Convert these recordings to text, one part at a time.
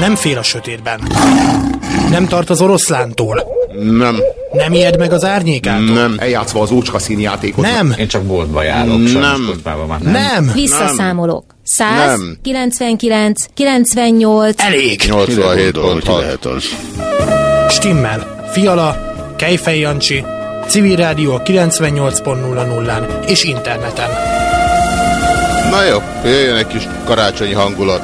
Nem fél a sötétben. Nem tart az oroszlántól. Nem. Nem ijed meg az árnyékától. Nem. Eljátszva az ócska színjátékot. Nem. Én csak boltba járok, Nem. sajnos kocsmában már nem. Nem. Visszaszámolok. 100, Nem. 99, 98, Elég. 87.6. lehet az. Stimmel. Fiala, Kejfej Jancsi, Civil Rádió 98.00-án és interneten. Na jó, jöjjön egy kis karácsonyi hangulat.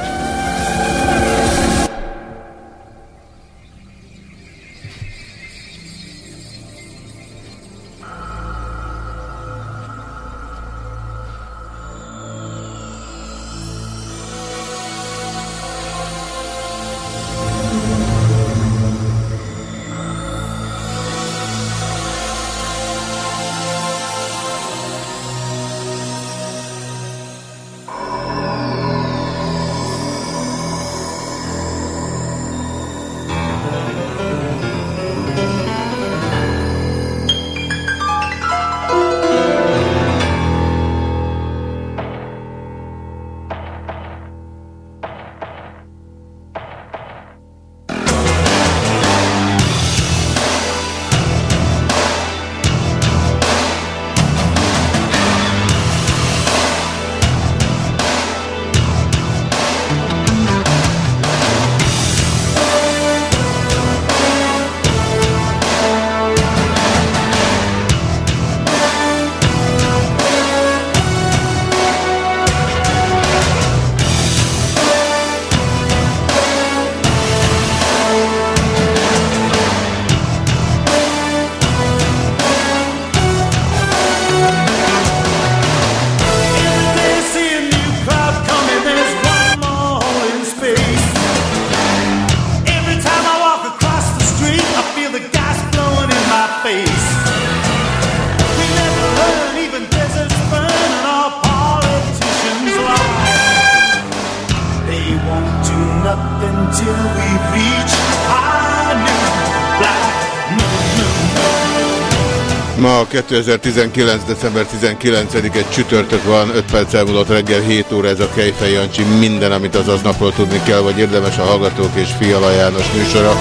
2019. december 19-egy csütörtök van, 5 perc elmúlott reggel 7 óra ez a Kejfej Jancsi. Minden, amit az aznapról tudni kell, vagy érdemes a Hallgatók és Fiala János műsora,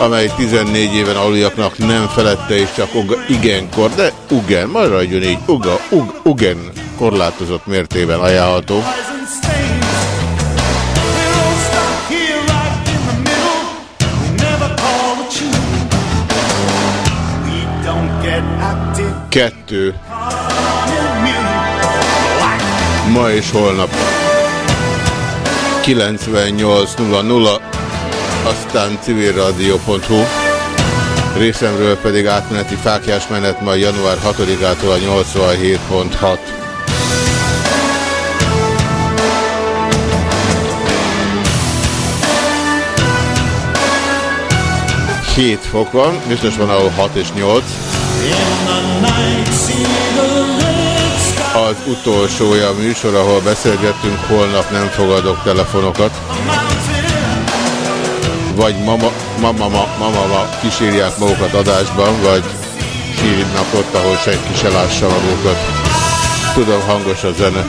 amely 14 éven aluljaknak nem felette és csak uga, igenkor, de ugen, maradjon így, uga, ug, ugen korlátozott mértében ajánlható. Kettő, ma és holnap. 98.00, aztán civilradio.hu. Részemről pedig átmeneti fákjás menet ma január 6-ától a 87.6. Hét fok van, biztos van ahol 6 és 8. Az utolsója a műsor, ahol beszélgettünk, holnap nem fogadok telefonokat. Vagy mama, mama, mama, mama, kísírják magukat adásban, vagy sírnak ott, ahol senki se lássa magukat. Tudom, hangos a zene.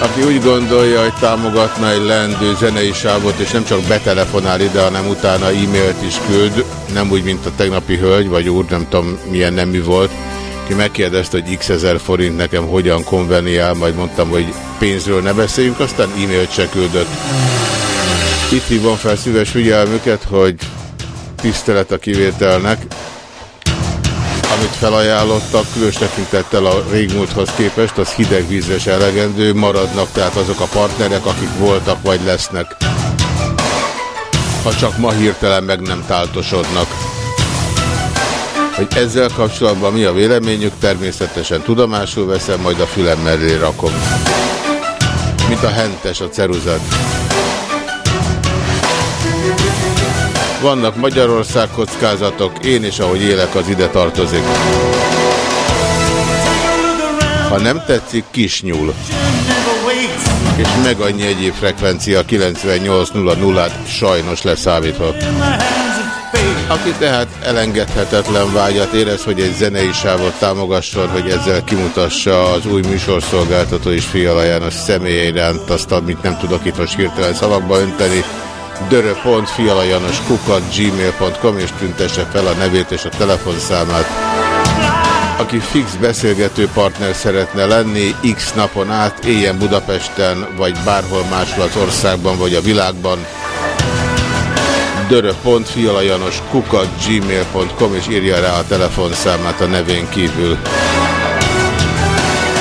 Aki úgy gondolja, hogy támogatna egy lendő zenei sávot, és nem csak betelefonál ide, hanem utána e-mailt is küld, nem úgy, mint a tegnapi hölgy, vagy úr, nem tudom milyen nemű volt, ki megkérdezte, hogy x ezer forint nekem hogyan konveniál, majd mondtam, hogy pénzről ne beszéljünk, aztán e-mailt se küldött. Itt hívom fel szíves figyelmüket, hogy tisztelet a kivételnek, amit felajánlottak, különös tekintettel a régmúlthoz képest, az hideg vízre elegendő, maradnak tehát azok a partnerek, akik voltak vagy lesznek. Ha csak ma hirtelen meg nem táltosodnak. Hogy ezzel kapcsolatban mi a véleményük, természetesen tudomásul veszem, majd a fülem mellé rakom. Mint a hentes a ceruzát. Vannak Magyarország kockázatok, én is, ahogy élek, az ide tartozik. Ha nem tetszik, kis nyúl. És meg annyi egyéb frekvencia 98.00-át sajnos leszámítva. Aki tehát elengedhetetlen vágyat érez, hogy egy zenei sávot támogasson, hogy ezzel kimutassa az új műsorszolgáltató és Fiala János személye iránt azt, amit nem tudok itt most hirtelen szavakba önteni, gmail.com és tüntesse fel a nevét és a telefonszámát. Aki fix beszélgető partner szeretne lenni x napon át, éljen Budapesten, vagy bárhol máshol az országban, vagy a világban, dörö.fialajanoskukat gmail.com és írja rá a telefonszámát a nevén kívül.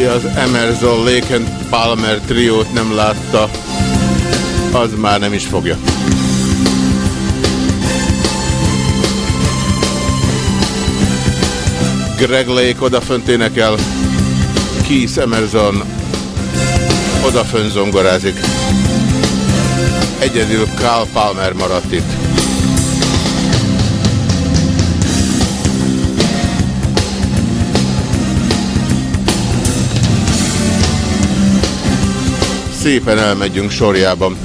Aki az Emerson Lake and Palmer triót nem látta, az már nem is fogja. Greg Lake odafönt énekel, Keith Emerson odafön zongorázik. Egyedül Carl Palmer maradt itt. Szépen elmegyünk sorjában.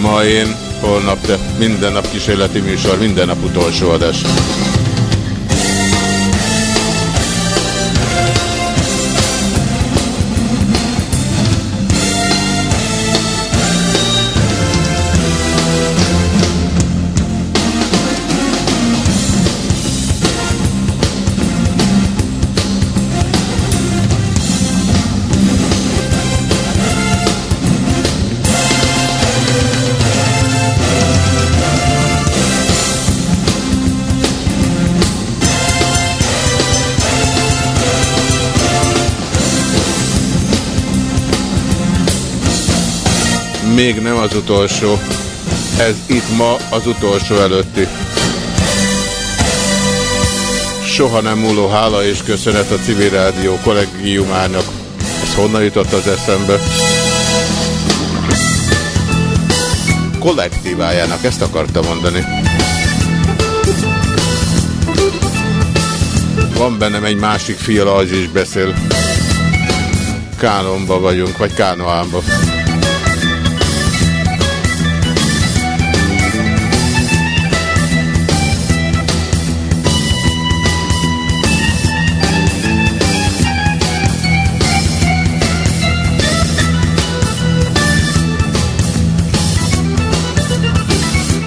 Ma én, holnap te, minden nap kísérleti műsor, minden nap utolsó adás. Még nem az utolsó. Ez itt ma az utolsó előtti. soha nem múló hála és köszönet a civil rádió kollégiumának. Ez honnan jutott az eszembe? Kollektívájának, ezt akartam mondani. Van bennem egy másik fiala, az is beszél. Kánonba vagyunk, vagy Kánoánba.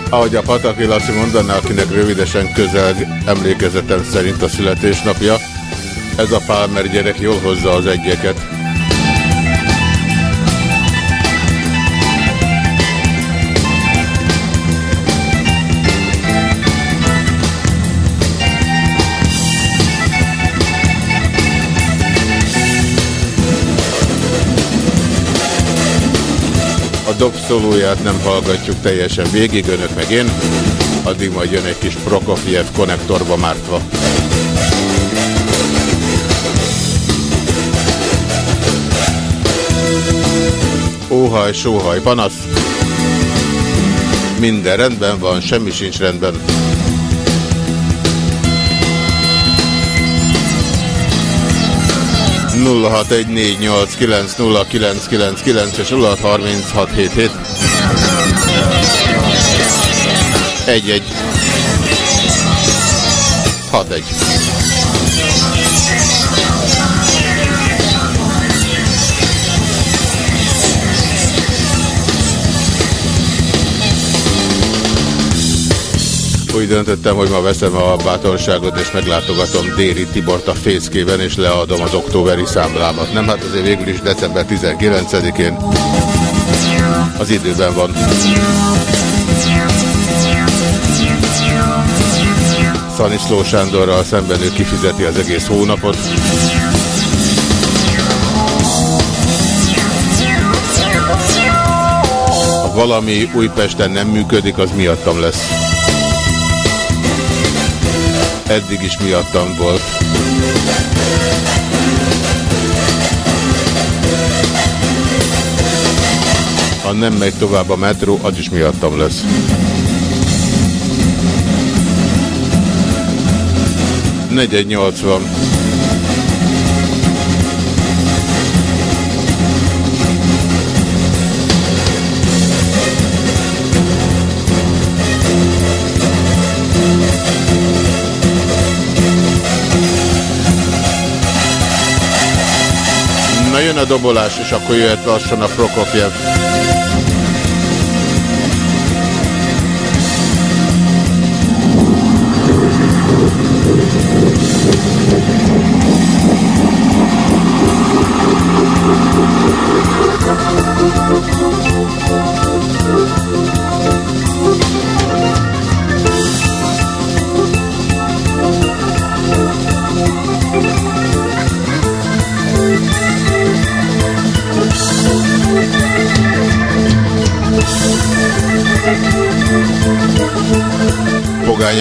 Ahogy a Pataki Laci mondaná, akinek rövidesen közel emlékezetem szerint a születésnapja, ez a Pálmer gyerek jól hozza az egyeket. Dobszolóját nem hallgatjuk teljesen végig, önök meg én. Addig majd jön egy kis Prokofiev konnektorba mártva. Óhaj, sóhaj, panasz. Minden rendben van, semmi sincs rendben. 0614890999 és 063677. Egy-egy. 6-1. Úgy döntöttem, hogy ma veszem a bátorságot, és meglátogatom Déri Tibort a fészkében, és leadom az októberi számlámat. Nem, hát azért végül is december 19-én az időben van. Szaniszló Sándorral szemben ő kifizeti az egész hónapot. Ha valami Újpesten nem működik, az miattam lesz. Eddig is miattam volt. Ha nem megy tovább a metró, az is miattam lesz. Negyed nyolcvan. A dobolás, és akkor jöhet lassan a Prokofjev.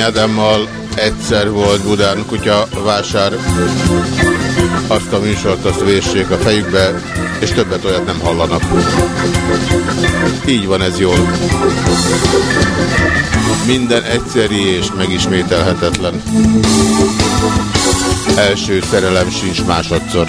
Ádámmal egyszer volt Budán kutya vásár. Azt a műsort azt véssék a fejükbe, és többet olyat nem hallanak. Így van ez jól. Minden egyszeri és megismételhetetlen. Első szerelem sincs másodszor.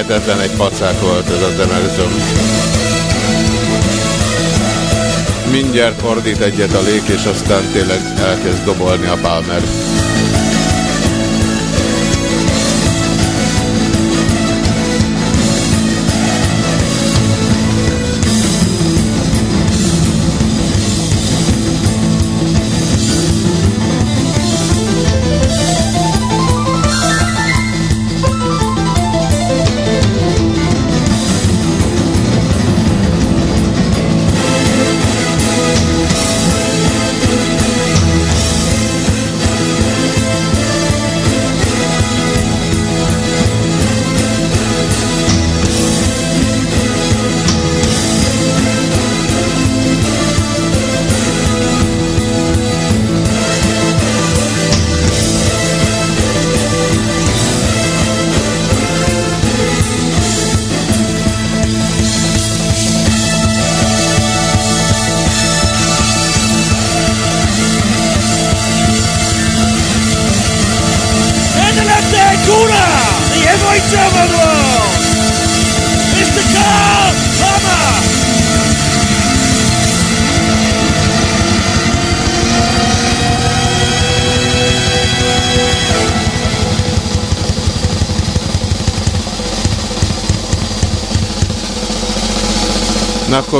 Hihetetlen egy pacák volt ez a Demerson. Mindjárt fordít egyet a lék, és aztán tényleg elkezd dobolni a Palmer.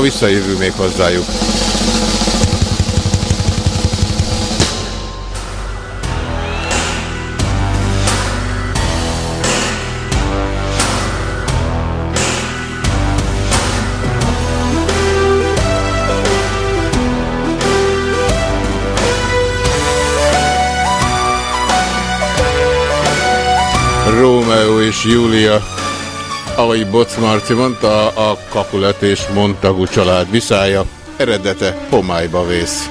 Akkor visszajövő még hozzájuk. Rómeó és Júlia. Ahogy Boc Marci mondta, a Kakulet és Montagú család viszája eredete homályba vész.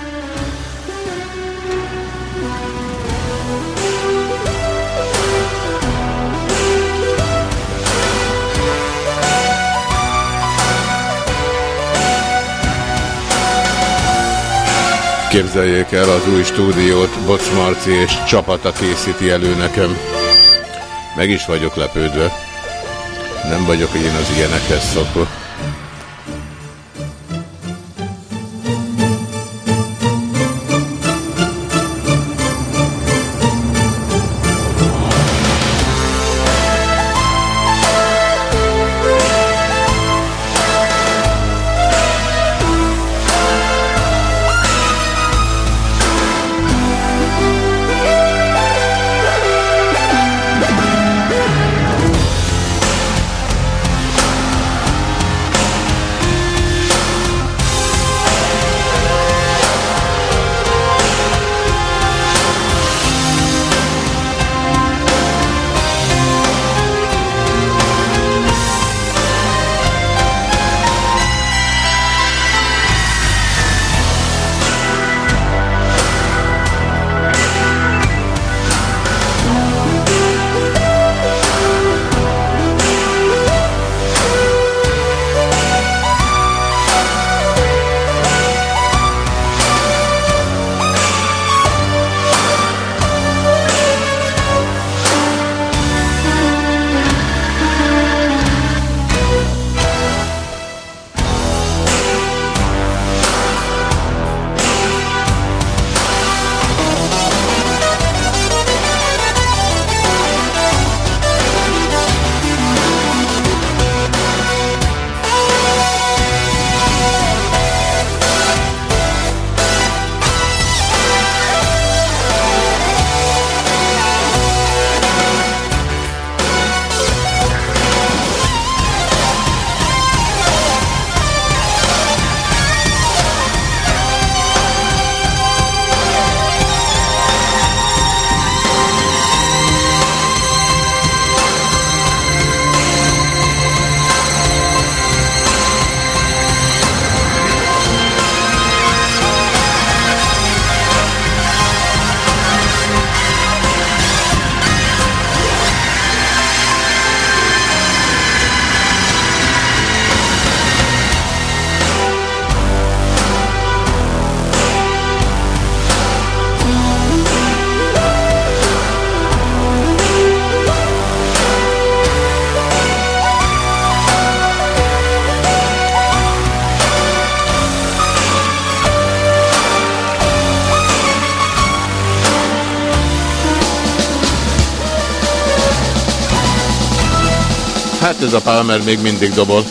Képzeljék el, az új stúdiót Boc Marci és csapata készíti elő nekem. Meg is vagyok lepődve. Nem vagyok én az ilyenekhez szokva. Hát ez a Palmer még mindig dobol.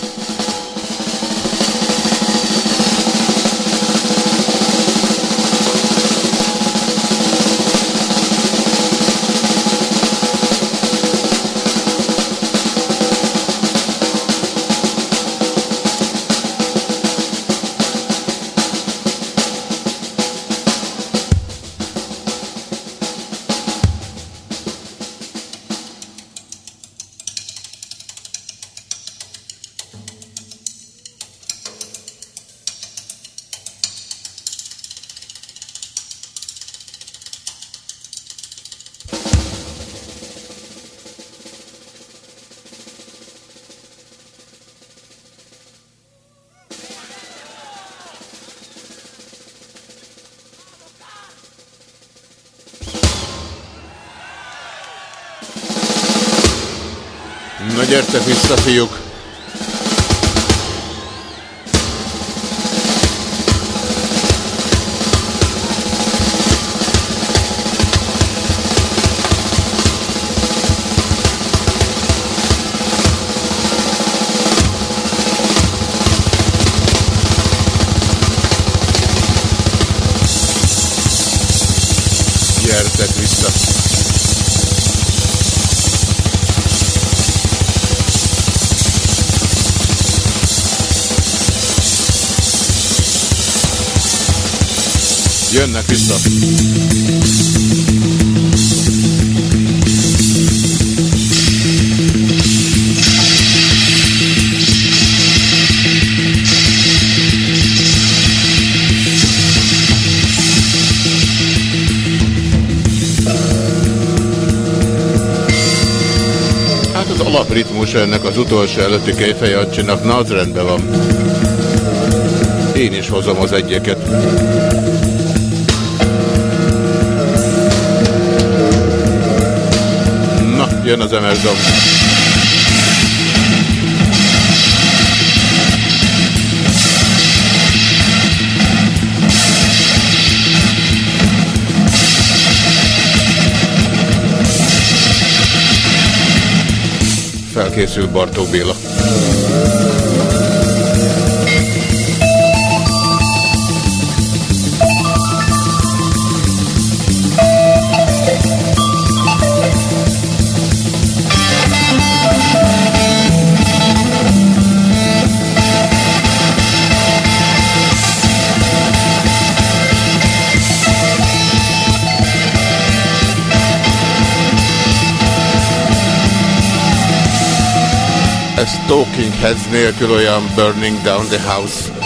Alapritmus ennek az utolsó előtti kejfejacsinak, na az rendben van. Én is hozom az egyeket. Na, jön az Emerson. Felkészül Bartók Béla. Heads nélkül olyan Burning Down the House.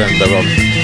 Azért nagyon rendben van.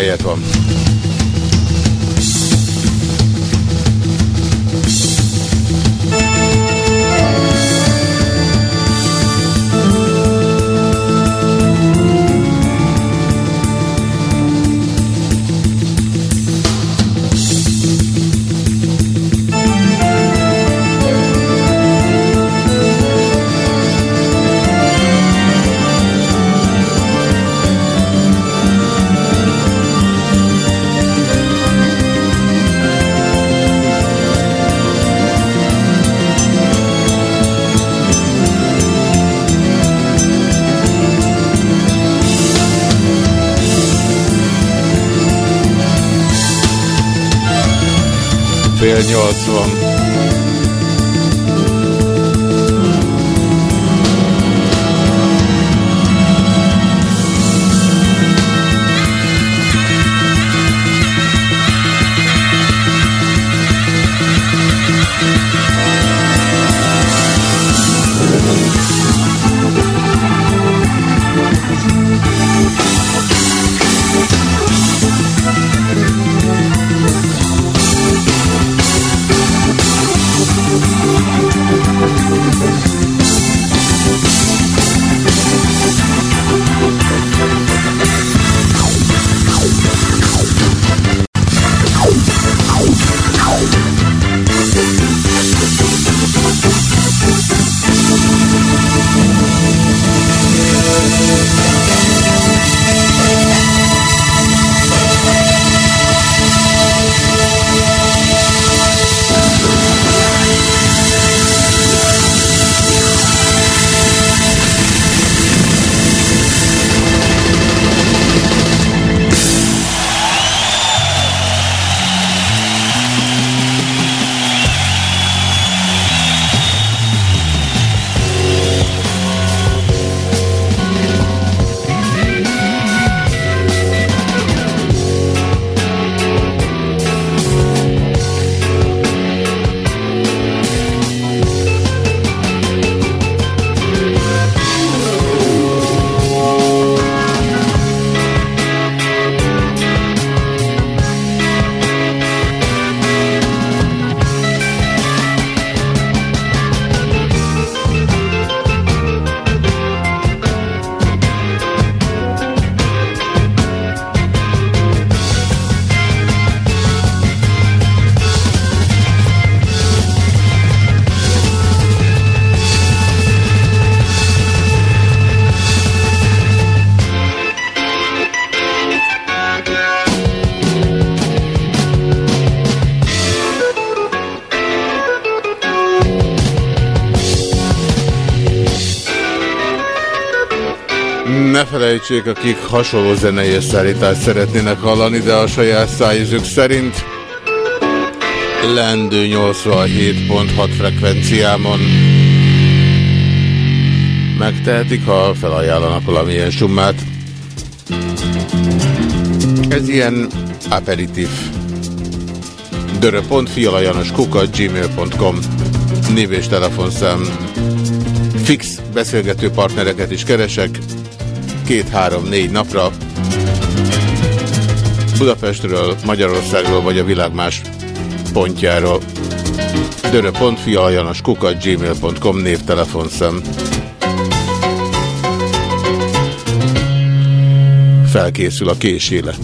Helyet van. 80. elfelejtsék, akik hasonló zenei összeállítást szeretnének hallani, de a saját szájézők szerint lendő 87.6 frekvenciámon megtehetik, ha felajánlanak valamilyen summát. Ez ilyen aperitív. Dörö.fi alajanos kukat gmail.com név és telefonszám. Fix beszélgető partnereket is keresek, Két-három-négy napra. Budapestről, Magyarországról vagy a világ más pontjáról. dörö.fialajanoskuka gmail.com név telefonszám. Felkészül a késéle.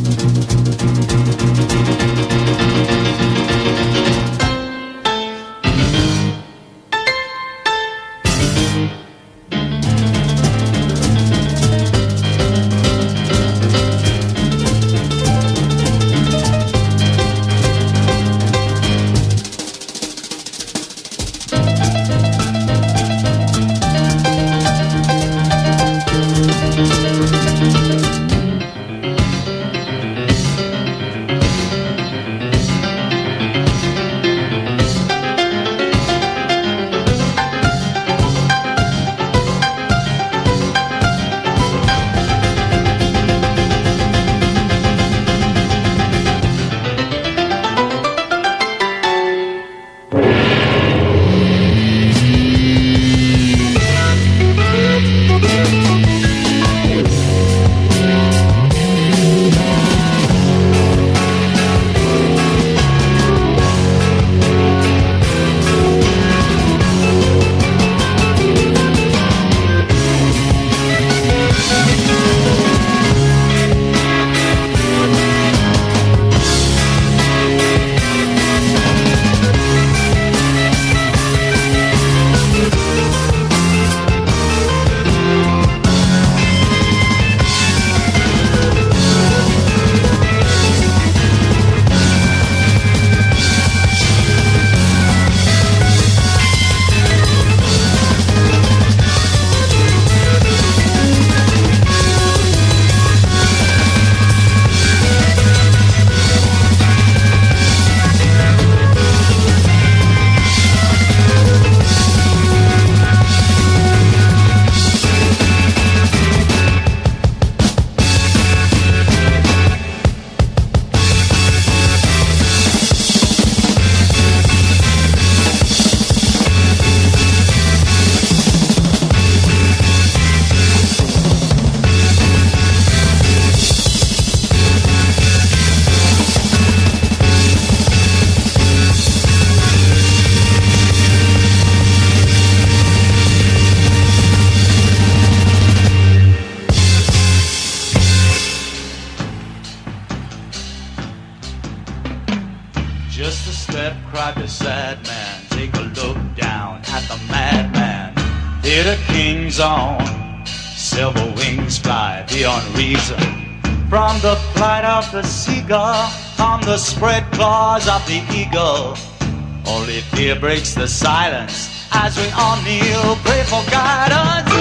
Breaks the silence as we all kneel, pray for guidance.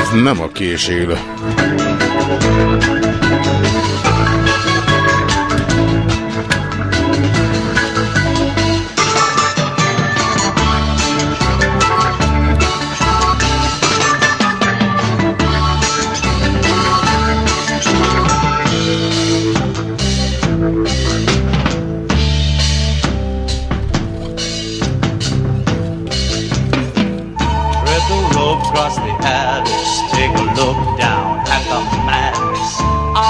Ez nem a késélő.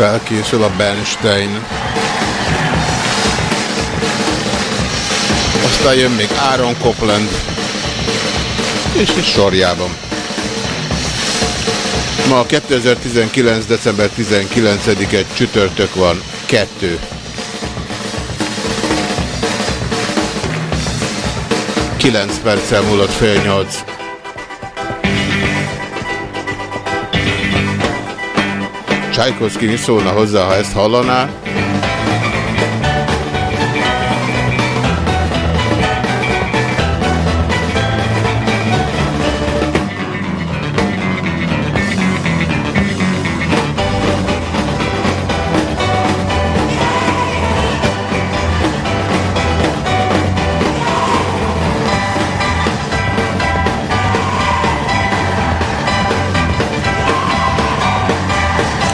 Felkészül a Bernstein. Aztán jön még Aaron Copland. És is sorjában. Ma 2019. december 19-e csütörtök van. Kettő. Kilenc perccel múlott fél nyolc. Csajkovszki mi szólna hozzá, ha ezt hallaná?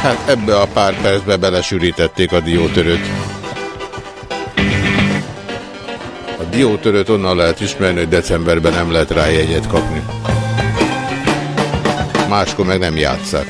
Hát ebbe a pár percbe belesűrítették a diótörőt. A diótörőt onnan lehet ismerni, hogy decemberben nem lehet rá jegyet kapni. Máskor meg nem játszák.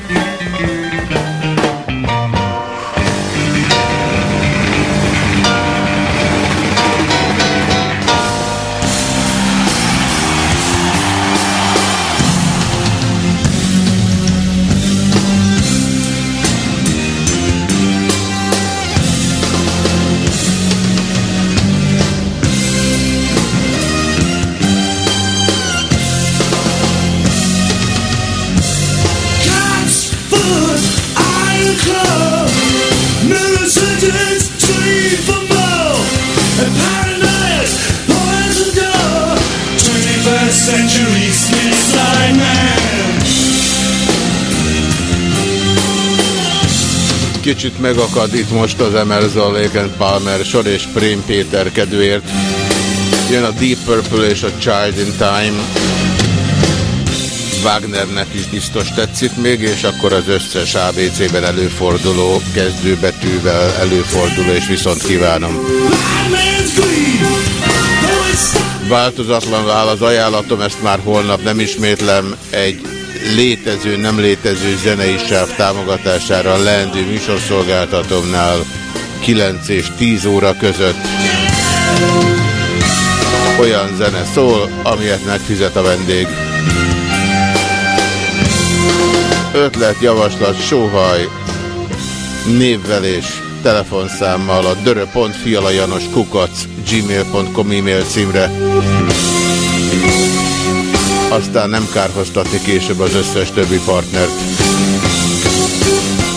Kicsit megakad itt most az Emerson Lake and Palmer sor és Prém Péter kedvéért. Jön a Deep Purple és a Child in Time. Wagnernek is biztos tetszik még, és akkor az összes ABC-ben előforduló kezdőbetűvel előforduló, és viszont kívánom. Változatlan áll az ajánlatom, ezt már holnap nem ismétlem, egy létező, nem létező zenei sáv támogatására a leendő műsorszolgáltatómnál 9 és 10 óra között olyan zene szól, amilyet megfizet a vendég. Ötlet, javaslat, sóhaj, névvel és telefonszámmal a dörö.fialajanos kukac gmail.com e-mail címre. Aztán nem kárhoztatni később az összes többi partnert.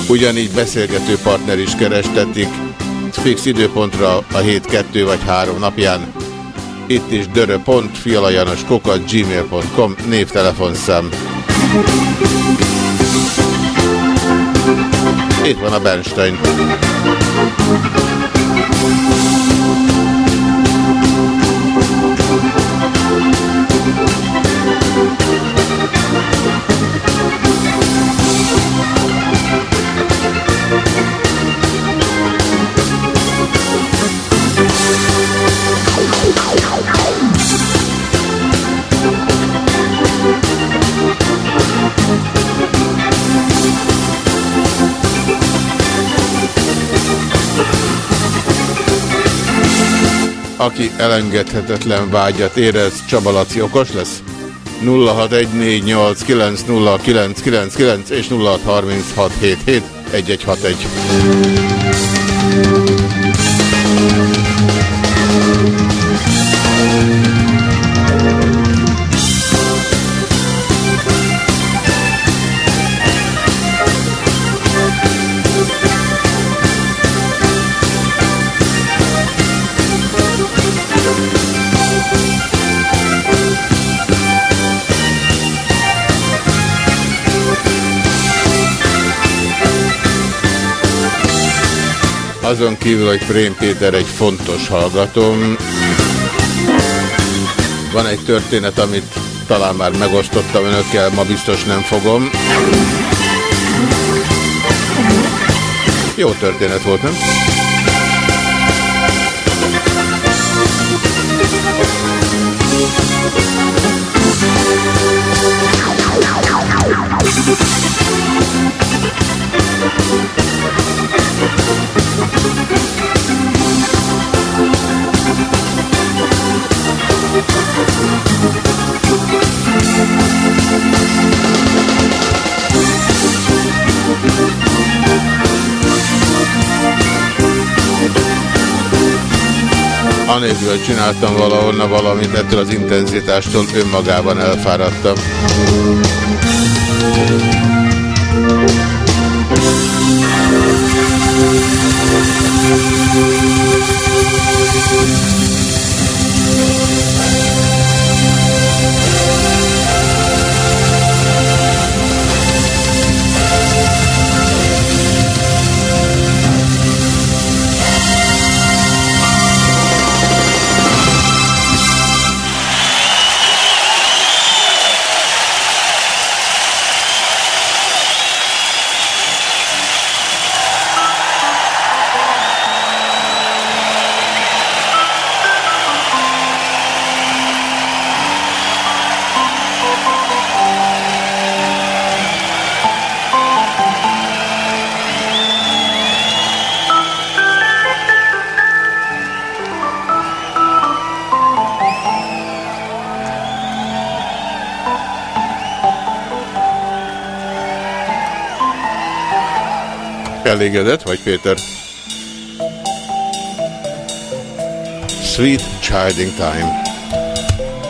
Ugyanígy beszélgető partner is kerestetik, fix időpontra a hét kettő vagy három napján. Itt is dörö.fialajanos kukac gmail.com névtelefonszám. Itt van a Bernstein. Aki elengedhetetlen vágyat érez, Csaba Laci okos lesz? 0614890999 és 0636771161. Azon kívül, hogy Prém Péter egy fontos hallgatóm, van egy történet, amit talán már megosztottam önökkel, ma biztos nem fogom. Jó történet volt, nem? Anélkül, hogy csináltam valahonna valamit, ettől az intenzitástól önmagában elfáradtam. Elégedett vagy, Péter? Sweet Childing Time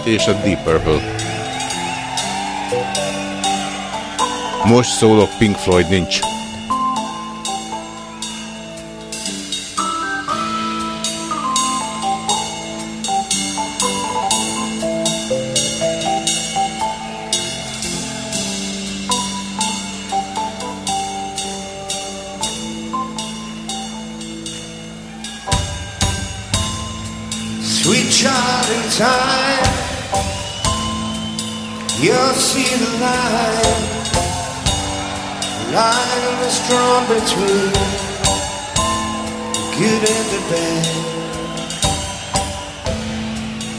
és a Deep Purple. Most szólok, Pink Floyd nincs. Time, you'll see the line. The line is drawn between the good and the bad.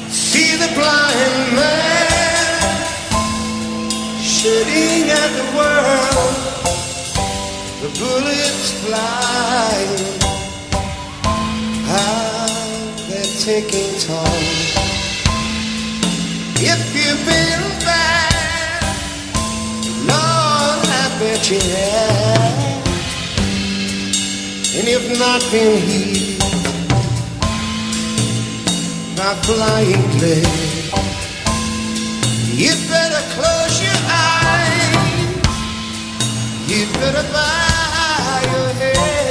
See the blind man shooting at the world. The bullets flying. How they're taking toll. If you've been bad, Lord, I bet you have. And if not been healed by flying clay, you better close your eyes. You better bow your head.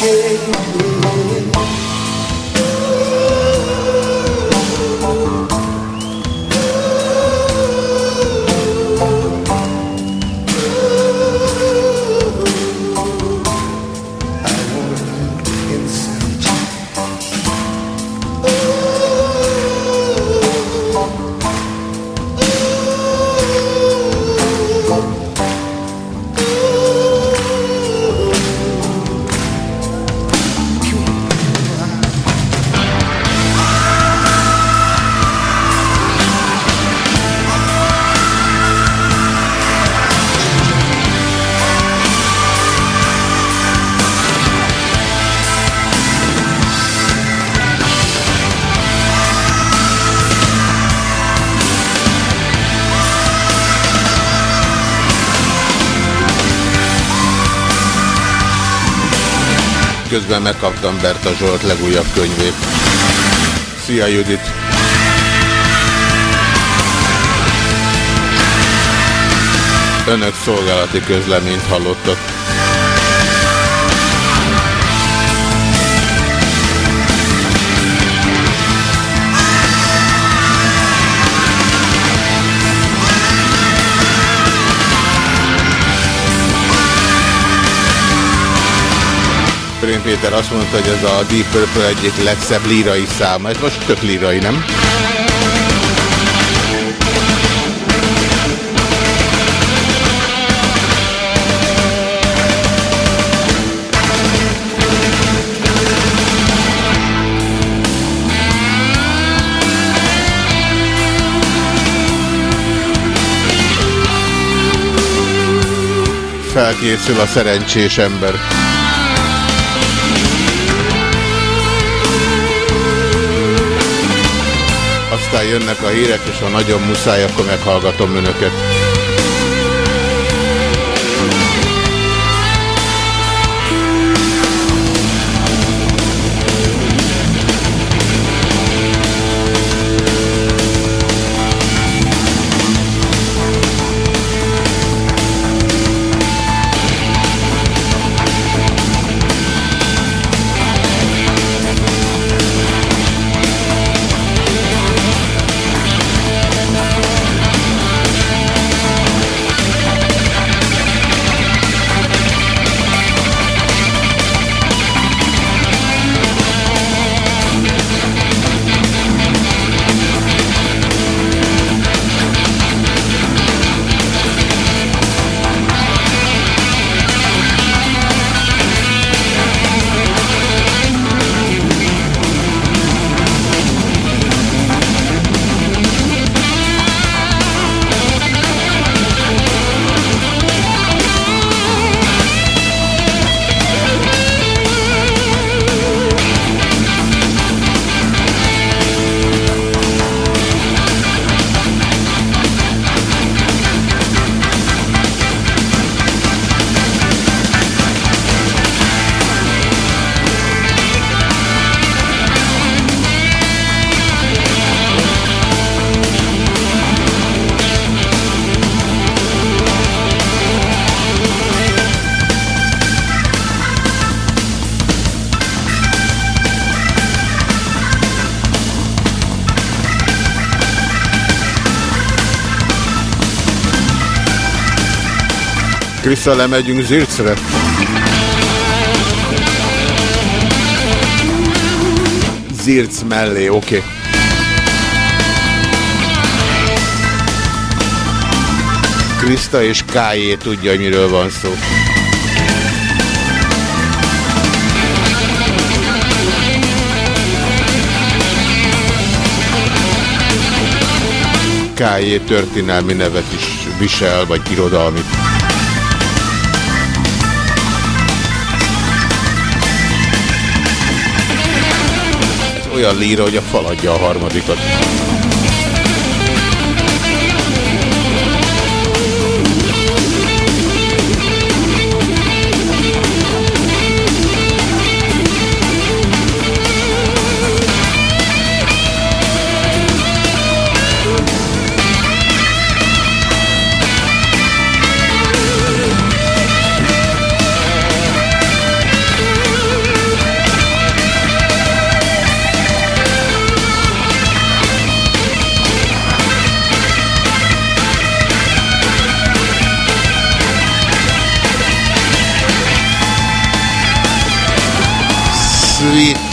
Ricochet. I Közben megkaptam Berta Zsolt legújabb könyvét. Szia Judit! Önök szolgálati közleményt hallottak. Péter azt mondta, hogy ez a Deep Purple egyik legszebb lírai száma. Ez most tök lírai, nem? Felkészül a szerencsés ember. Aztán jönnek a hírek, és ha nagyon muszáj, akkor meghallgatom önöket. vissza lemegyünk Zsircre. Zirc mellé, oké. Okay. Krista és K.J. tudja, hogy miről van szó. K.J. történelmi nevet is visel, vagy irodalmit. Olyan líra, hogy a faladja a harmadikat.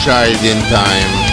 Child in Time.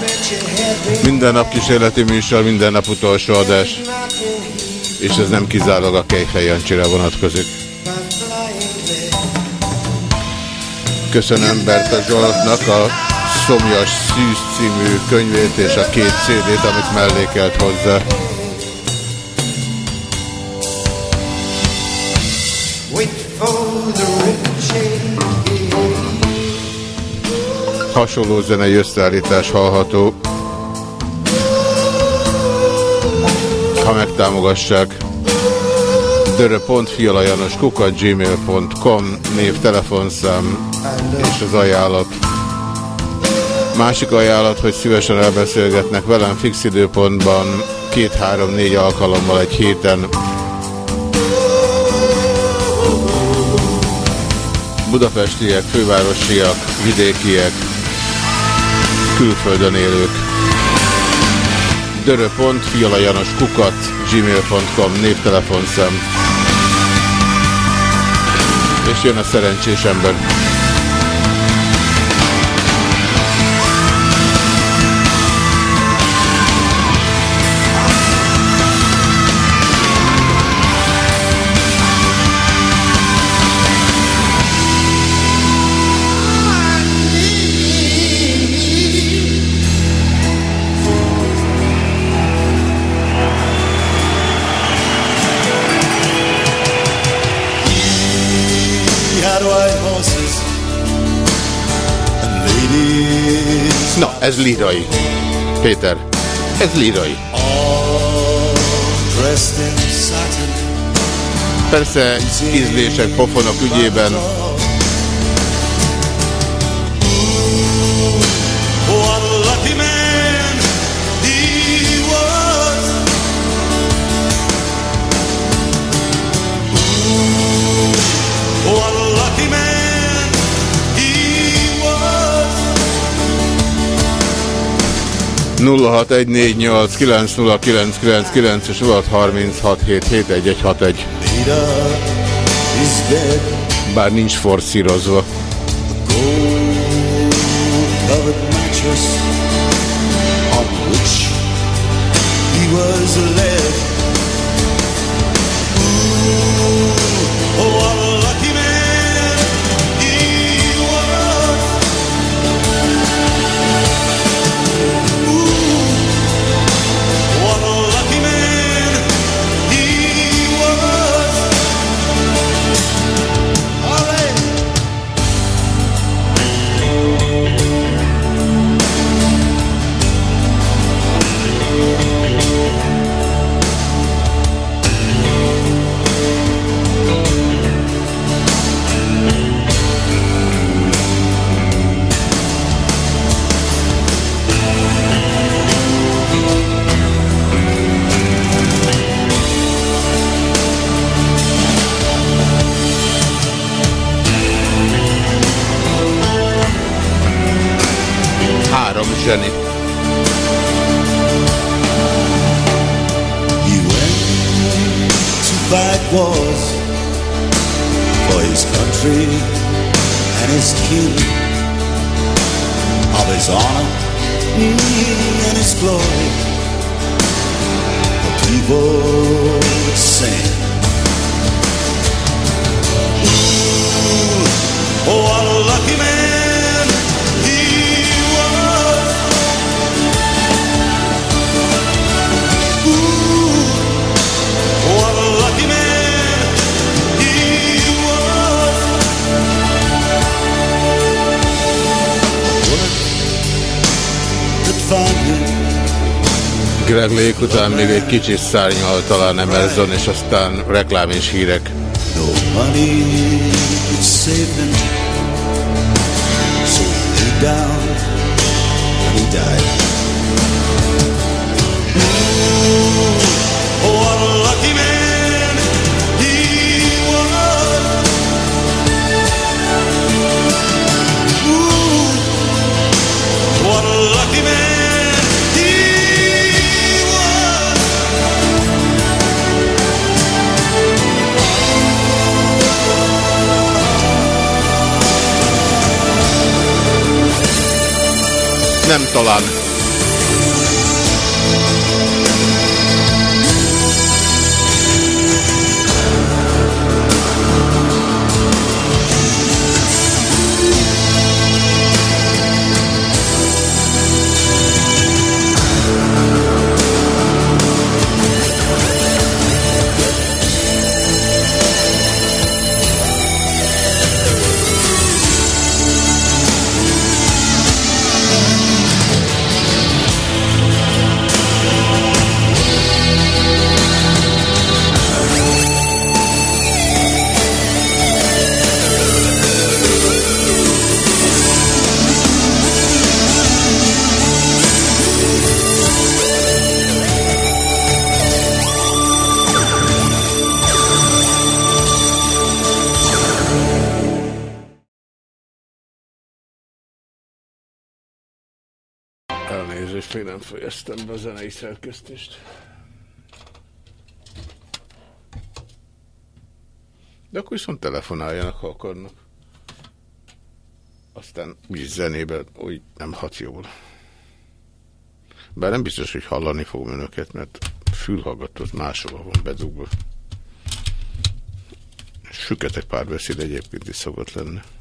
Bet you have been Minden nap kísérleti műsor, minden nap utolsó adás. És ez nem kizárólag a Kejfej Jancsira vonatkozik. Köszönöm Berta Zsoltnak a Szomjas Szűz című könyvét és a két CD-t, amit mellékelt hozzá. Hasonló zenei összeállítás hallható. Ha megtámogassák dörö.fialajanos kukat gmail.com név, telefonszám és az ajánlat. Másik ajánlat, hogy szívesen elbeszélgetnek velem fix időpontban két-három-négy alkalommal egy héten. Budapestiek, fővárosiak, vidékiek, külföldön élők. dörö.fialajanos kukat gmail.com névtelefonszám. És jön a szerencsés ember. Ez lírai. Péter, ez lírai. Persze ízlések, pofonok ügyében 0614890999 és 0636771161. Bár nincs forszírozva. Egy kicsit szárnyal talán Emerson, és aztán reklám és hírek. No money could save. Nem talán. igénybe a zenei szerkesztést. De akkor viszont telefonáljanak, ha akarnak. Aztán úgyis zenébe, úgy nem hat jól. Bár nem biztos, hogy hallani fogom önöket, mert fülhallgatót máshova van bedugva. Süketek párbeszéd egyébként is szokott lenni. 061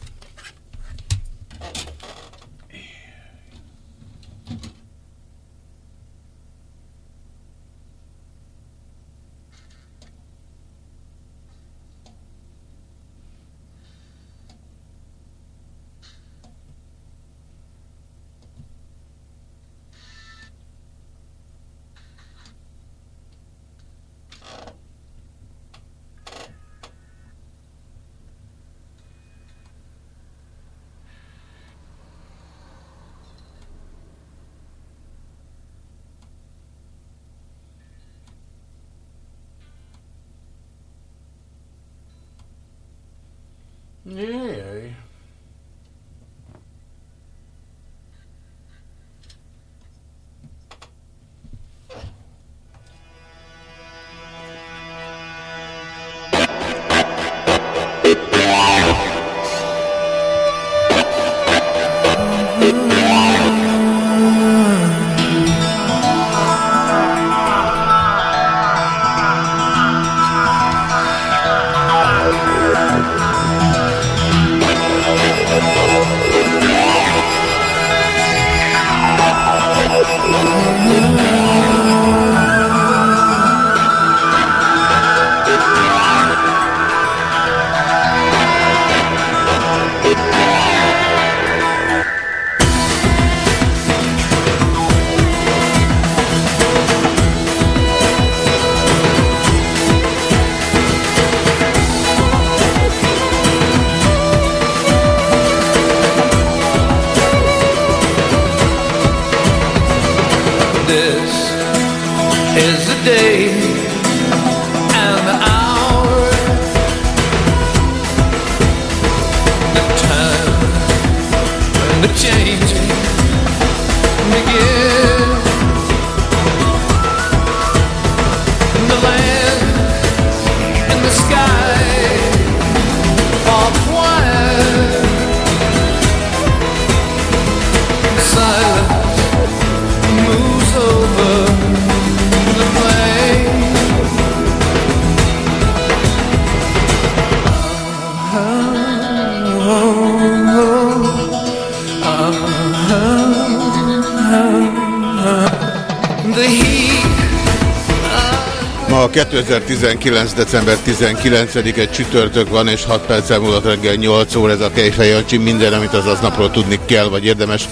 2019. december 19-e csütörtök van, és 6 perc múlott reggel 8 óra ez a Kejfej Jancsi. Minden, amit az aznapról tudni kell, vagy érdemes.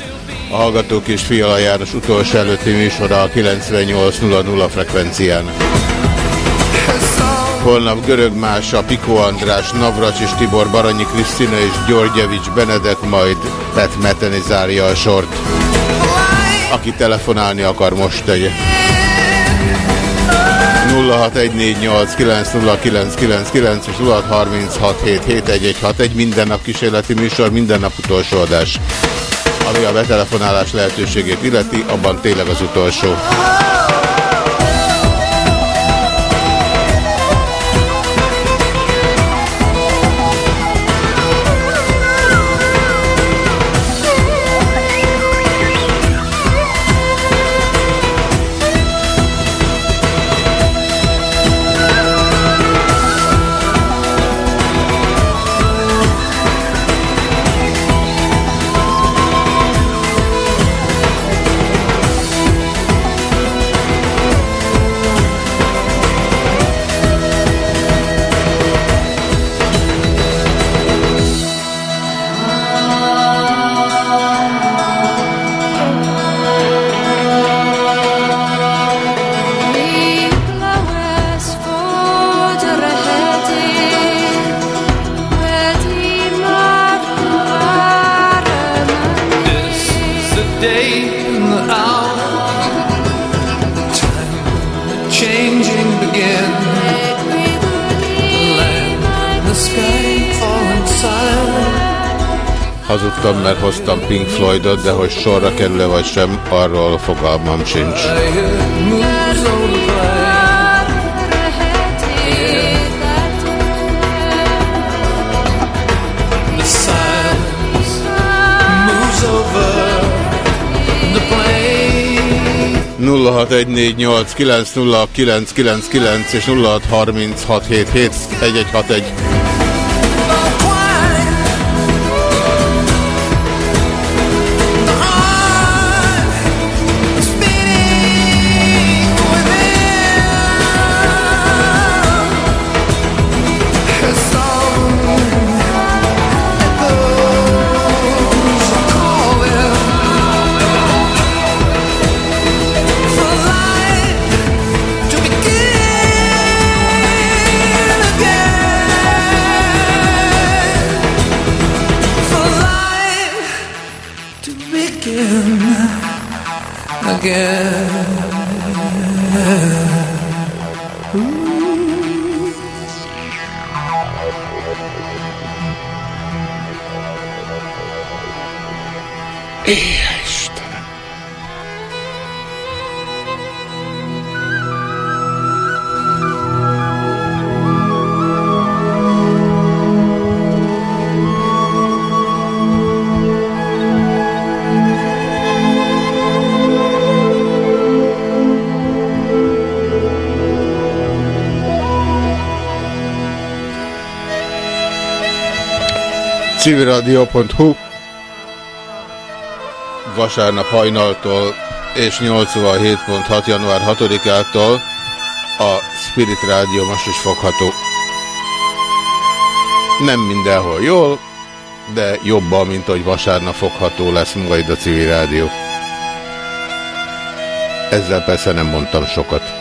A Hallgatók és Fiala János utolsó előtti műsora a 98.00 frekvencián. Holnap Görög Mása, Piko András, Navracs és Tibor Baranyi Krisztina és Györgyevics Benedek, majd Pet Meteni zárja a sort. Aki telefonálni akar, most tegye. 0614890999 és 0636771161 minden nap kísérleti műsor, minden nap utolsó adás. Ami a betelefonálás lehetőségét illeti, abban tényleg az utolsó. Hoztam Pink Floydot, de hogy sorra kerül-e vagy sem, arról fogalmam sincs. It moves over the plain. The silence moves over the plain. 0614890999 és 0636771161. Again. civilradio.hu Vasárnap hajnaltól és 87.6. január 6-ától a Spirit Rádió most is fogható. Nem mindenhol jól, de jobban, mint hogy vasárnap fogható lesz majd a civil rádió. Ezzel persze nem mondtam sokat.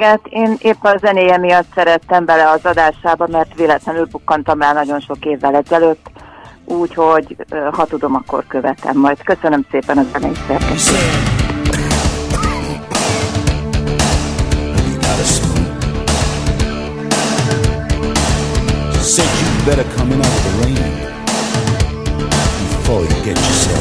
Reggelt! Én épp a zenéje miatt szerettem bele az adásába, mert véletlenül bukkantam rá nagyon sok évvel ezelőtt, úgyhogy ha tudom, akkor követem majd. Köszönöm szépen a zenei szerkesztést. Said you better come in out of the rain before you get yourself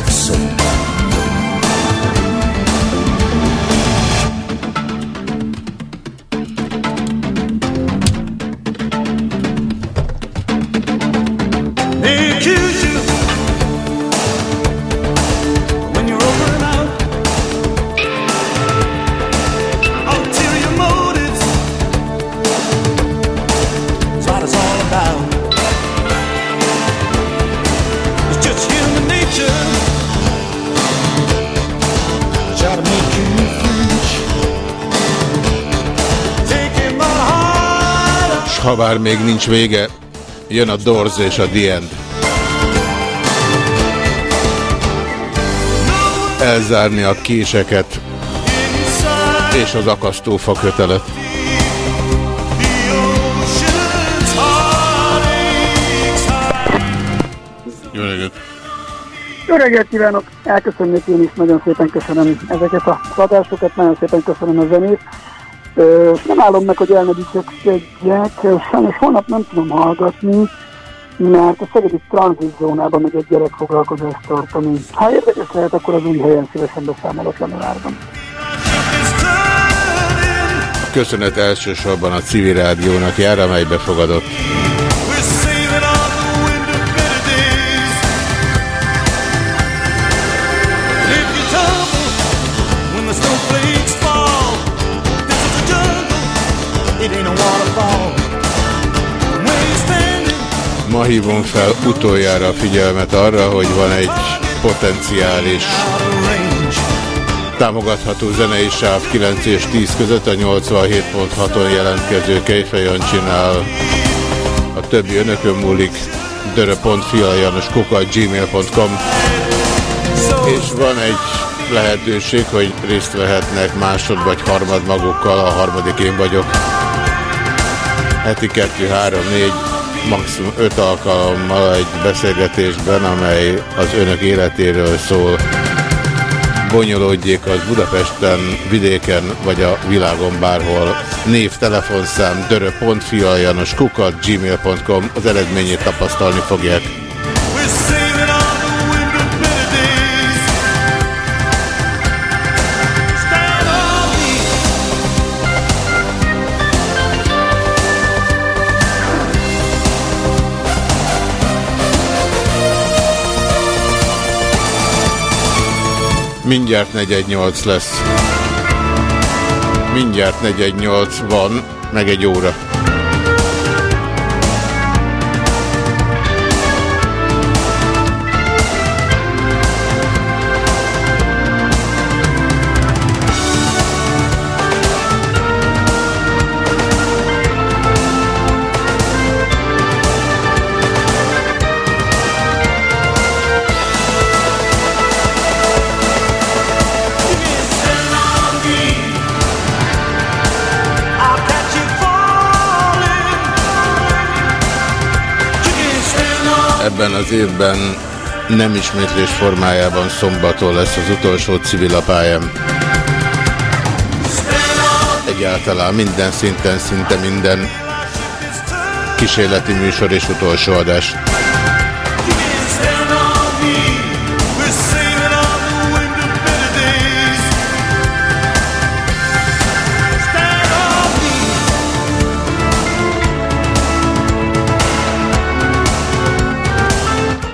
még nincs vége, jön a Doors és a The End. Elzárni a késeket és az akasztófa kötelet. Jó reggelt! Jó reggelt kívánok! Elköszönnék én is, nagyon szépen köszönöm ezeket a adásokat, nagyon szépen köszönöm a zenét. Nem állom meg, hogy elmegyítsek egyet, sajnos holnap nem tudom hallgatni, mert a Szegedi Transit zónában meg egy gyerekfoglalkozást tartani. Ha érdekes lehet, akkor az új helyen szívesen beszámolok januárban. A köszönet elsősorban a civil rádiónak jár, amely befogadott. Hívom fel utoljára a figyelmet arra, hogy van egy potenciális támogatható zenei sáv 9 és 10 között a 87.6-on jelentkező Kejfej Jancsinál. A többi önökön múlik dörö.fialajanoskuka.gmail.com és van egy lehetőség, hogy részt vehetnek másod vagy harmad magukkal, a harmadik én vagyok. Heti 2, 3, 4, maximum 5 alkalommal egy beszélgetésben, amely az önök életéről szól. Bonyolódjék az Budapesten, vidéken vagy a világon bárhol. Név, telefonszám, dörö.fialjanos kukat, gmail.com. Az eredményét tapasztalni fogják. Mindjárt 418 lesz. Mindjárt 418 van, meg egy óra. Ebben az évben nem ismétlés formájában szombaton lesz az utolsó civilapályám. Egyáltalán minden szinten, szinte minden kísérleti műsor és utolsó adás.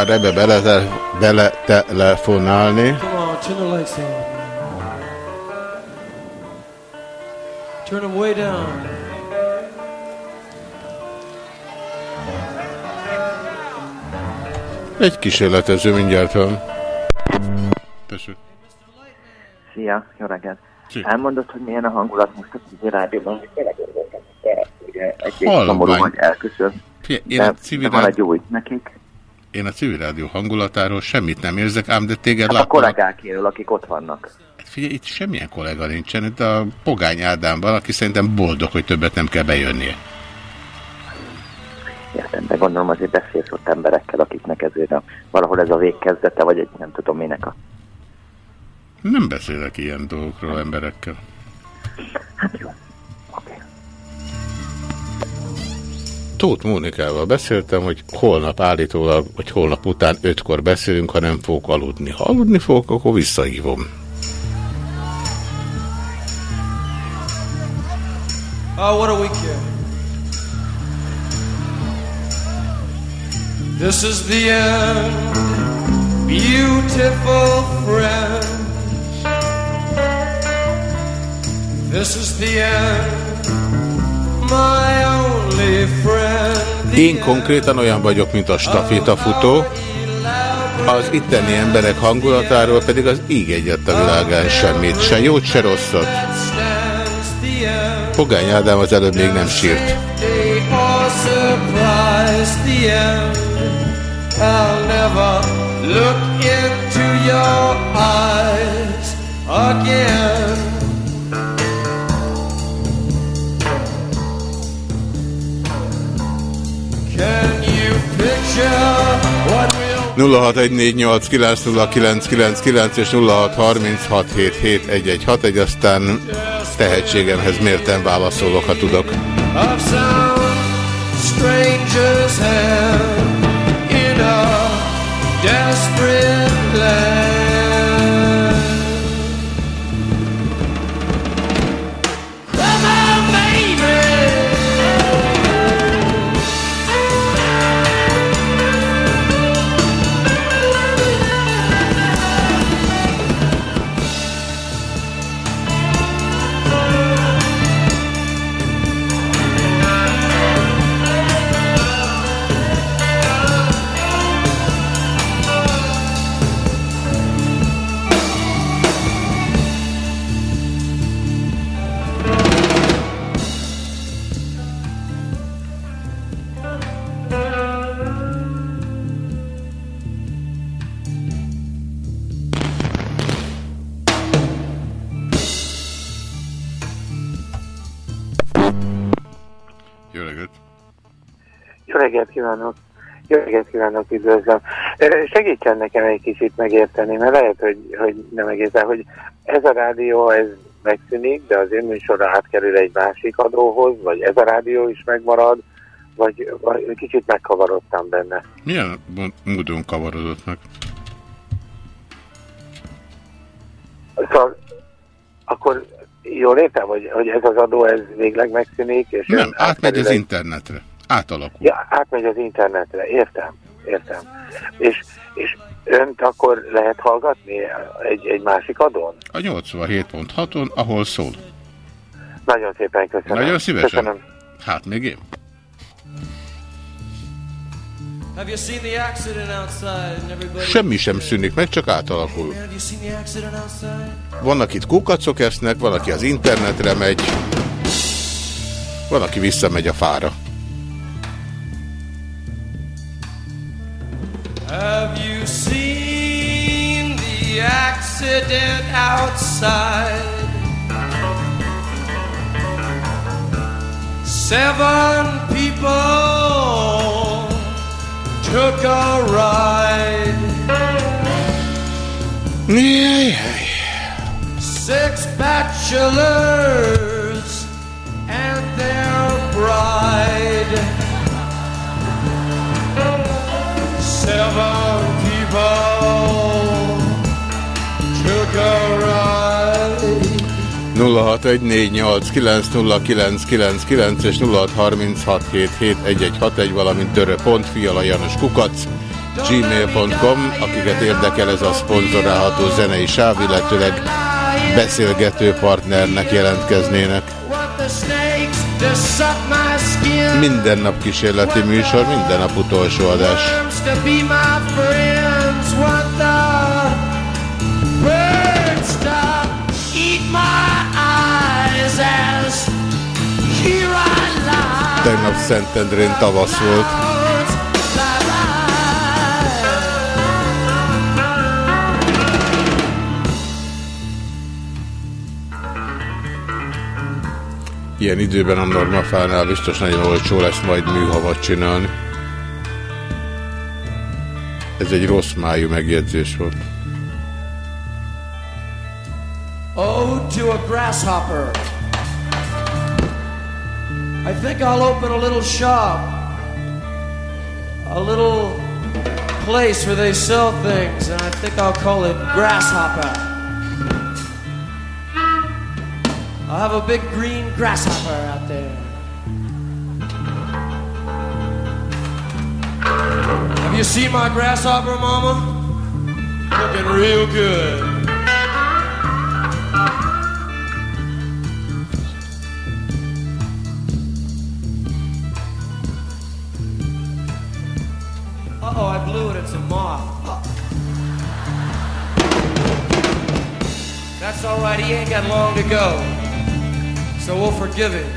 Bár ebbe bele, bele telefonálni. Come on, turn the lights on. Turn them way down. Egy kísérletező mindjárt van. Tessék. Szia, jó reggelt. Szia. Elmondod, hogy milyen a hangulat most a civil rádióban, hogy tényleg örülök, de ugye egy Halvány. szomorú, hogy elköszön. Én De, a civil de van egy jó nekik. Én a civil rádió hangulatáról semmit nem érzek, ám de téged Hát a láttam. kollégákéről, akik ott vannak. Figyelj, itt semmilyen kollega nincsen, itt a Pogány Ádám van, aki szerintem boldog, hogy többet nem kell bejönnie. Értem, de gondolom azért beszélsz ott emberekkel, akiknek ezért a, valahol ez a végkezdete, vagy egy nem tudom minek a... Nem beszélek ilyen dolgokról emberekkel. Hát jó. Tóth Mónikával beszéltem, hogy holnap állítólag, vagy holnap után ötkor beszélünk, ha nem fogok aludni. Ha aludni fogok, akkor visszahívom. Oh, what a weekend. This is the end, beautiful friend. This is the end. Én konkrétan olyan vagyok, mint a stafétafutó, az itteni emberek hangulatáról pedig az íg egyet a világán semmit, se jót, se rosszat. Pogány Ádám az előbb még nem sírt. Look into your eyes again. 0614890999 és 0636771161, aztán tehetségemhez mérten válaszolok, ha tudok. stranger's hand in a desperate Reggelt kívánok! Jó reggelt kívánok, üdvözlöm! Segítsen nekem egy kicsit megérteni, mert lehet, hogy, hogy nem egészen, hogy ez a rádió, ez megszűnik, de az én műsorra átkerül egy másik adóhoz, vagy ez a rádió is megmarad, vagy, vagy kicsit megkavarodtam benne. Milyen módon kavarodott meg? Szóval akkor jól értem, hogy, hogy ez az adó, ez végleg megszűnik, és Nem, átmegy az internetre. Átalakul. Ja, átmegy az internetre, értem, értem. És, és önt akkor lehet hallgatni egy, egy másik adón? A 87.6-on, ahol szól. Nagyon szépen köszönöm. Nagyon szívesen. Köszönöm. Hát még én. Semmi sem szűnik meg, csak átalakul. Man, have you seen the accident outside? Van, akit kukacok esznek, van, aki az internetre megy, van, aki visszamegy a fára. Have you seen the accident outside? Seven people took a ride. Jajjaj. Six bachelors and their bride. Seven people took a ride. 0614890999 és 0636771161, valamint dörö.fi, Janos kukac, gmail.com, akiket érdekel ez a szponzorálható zenei sáv, illetőleg beszélgető partnernek jelentkeznének. Minden nap kísérleti műsor, minden nap utolsó adás. Tegnap Szentendrén tavasz volt. Ilyen időben a normafánál biztos nagyon olcsó lesz majd műhavat csinálni. Ez egy rossz májú megjegyzés volt. Ode to a grasshopper. I think I'll open a little shop. A little place where they sell things, and I think I'll call it Grasshopper. I'll have a big green grasshopper out there. Have you seen my grasshopper, Mama? Looking real good. Uh-oh, I blew it. It's a moth. That's all right. He ain't got long to go. So we'll forgive him.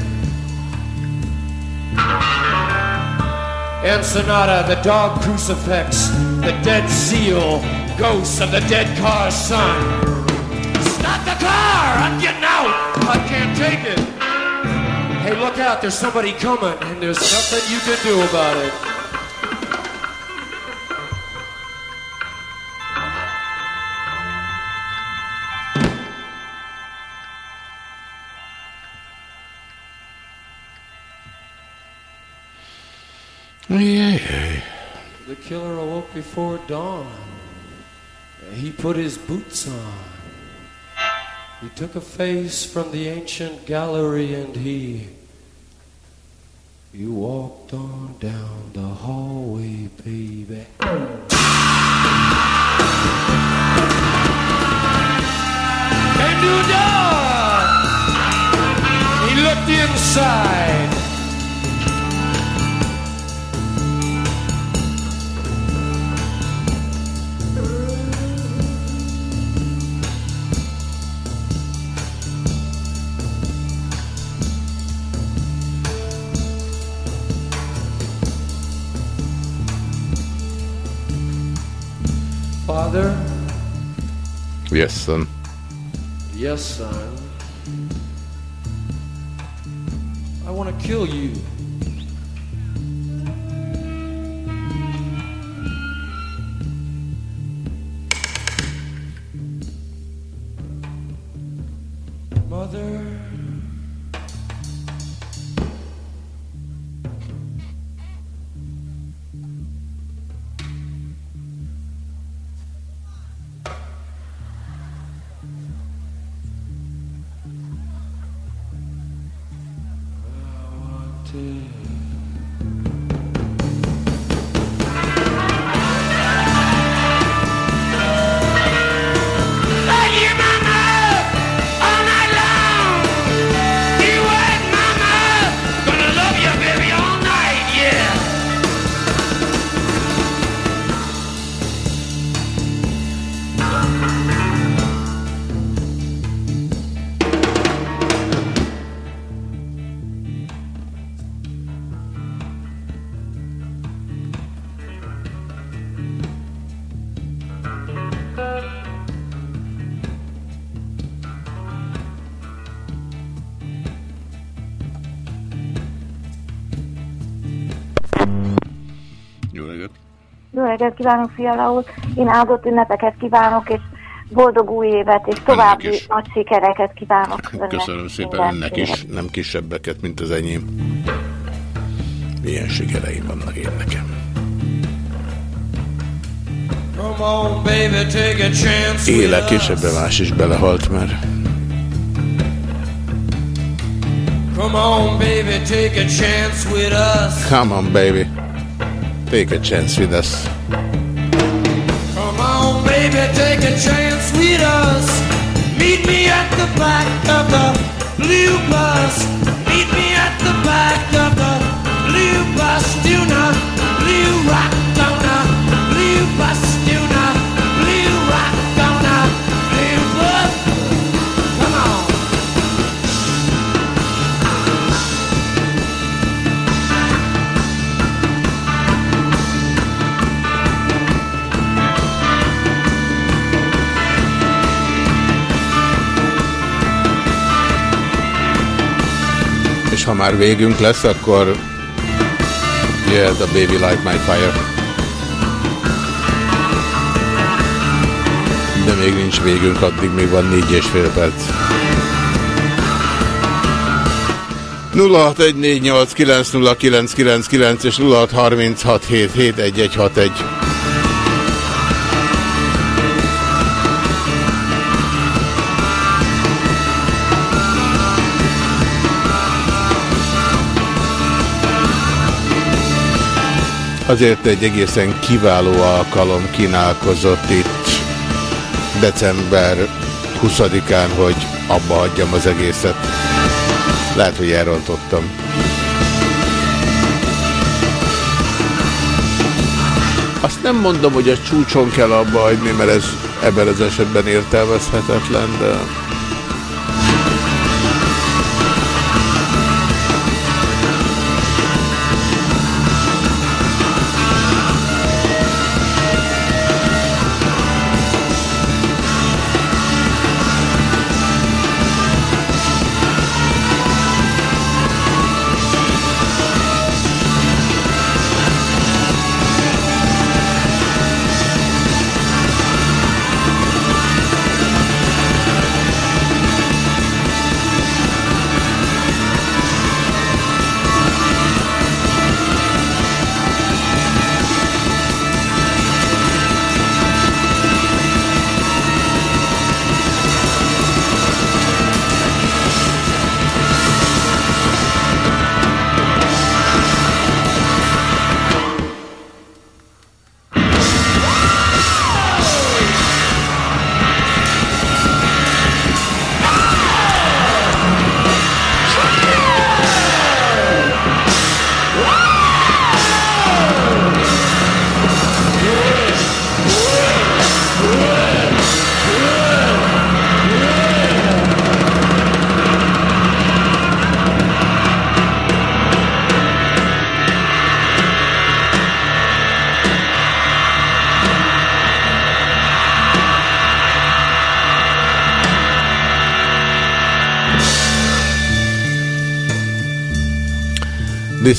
Ensenada, the dog crucifix, the dead seal, ghosts of the dead car's son. Stop the car! I'm getting out! I can't take it. Hey, look out, there's somebody coming, and there's nothing you can do about it. Killer awoke before dawn. He put his boots on. He took a face from the ancient gallery and he. He walked on down the hallway, baby. Came to a door. He looked inside. Yes, son. yes, son. I want to kill you. Reggelt kívánok, Fiala úr! Én áldott ünnepeket kívánok, és boldog új évet, és további nagy sikereket kívánok önnek. Köszönöm szépen Minden önnek is, nem kisebbeket, mint az enyém. Milyen sikereim vannak én nekem. Élek, és ebbe más is belehalt már. Come on, baby, take a chance with us. Come on, baby. Take a chance with us. Chance with us. Meet me at the back of the blue bus. Meet me at the back of the blue bus. Do not blue rock És ha már végünk lesz, akkor jöhet a Baby Light My Fire. De még nincs végünk, addig még van négy és fél perc. 0614890999 és 0636771161. Azért egy egészen kiváló alkalom kínálkozott itt december 20-án, hogy abba hagyjam az egészet. Lehet, hogy elrontottam. Azt nem mondom, hogy a csúcson kell abba hagyni, mert ez ebben az esetben értelmezhetetlen, de...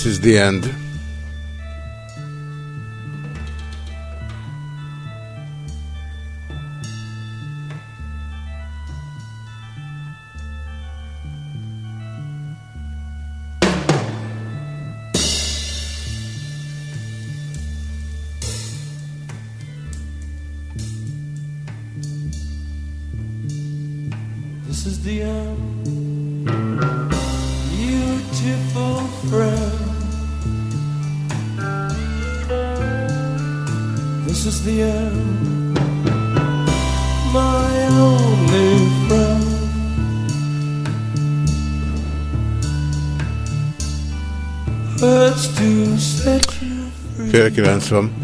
This is the end. Fél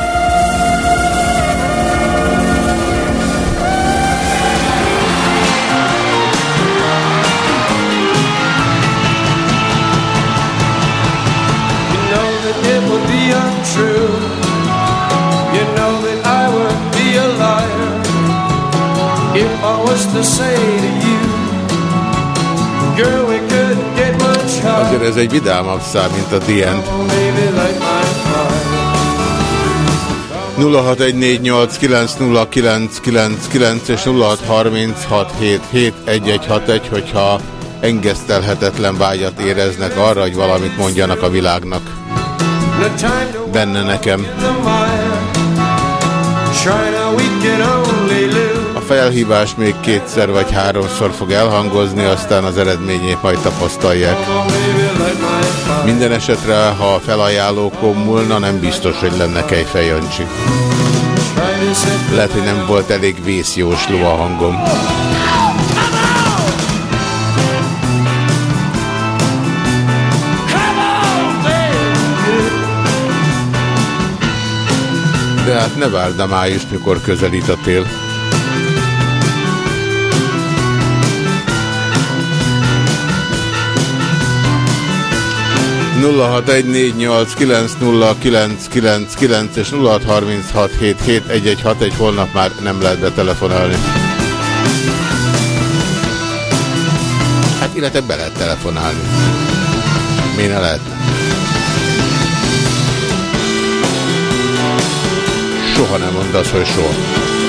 Be untrue. You know that I would be a liar if I was to say to you, girl, we couldn't get much higher. Azért ez egy vidámabb szám, mint a The End. Oh, baby, light my fire. 0614890999 és 0636771161, hogyha engesztelhetetlen vágyat éreznek arra, hogy valamit mondjanak a világnak. Benne nekem. A felhívás még kétszer vagy háromszor fog elhangozni, aztán az eredményét majd tapasztalják. Minden esetre, ha a felajánlókon múlna, nem biztos, hogy lenne Kejfej Jancsi. Try to set Lehet, hogy nem volt elég vészjósló a hangom. De hát ne várd a május, mikor közelít a tél. nulla és nulla egy holnap már nem lehet betelefonálni. Hát illetve be lehet telefonálni. Mi ne lehetne? Soha nem mondasz, hogy soha.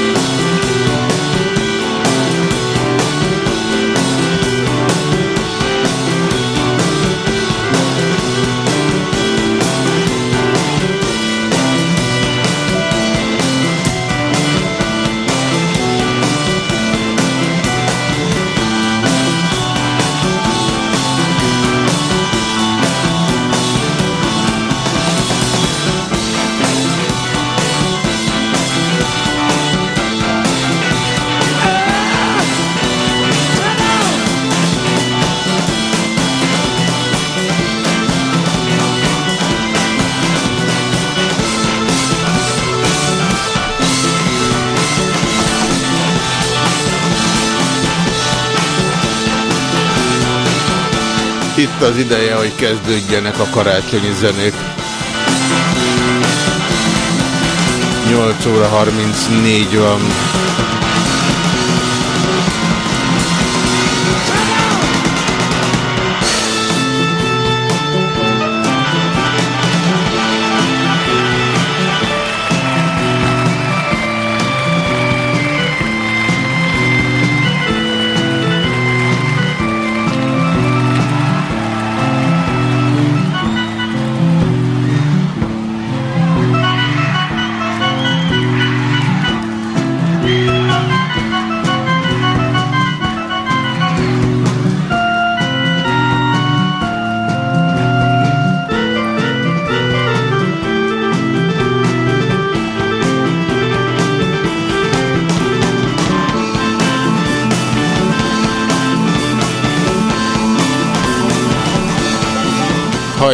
Az ideje, hogy kezdődjenek a karácsonyi zenék. 8 óra 34 van.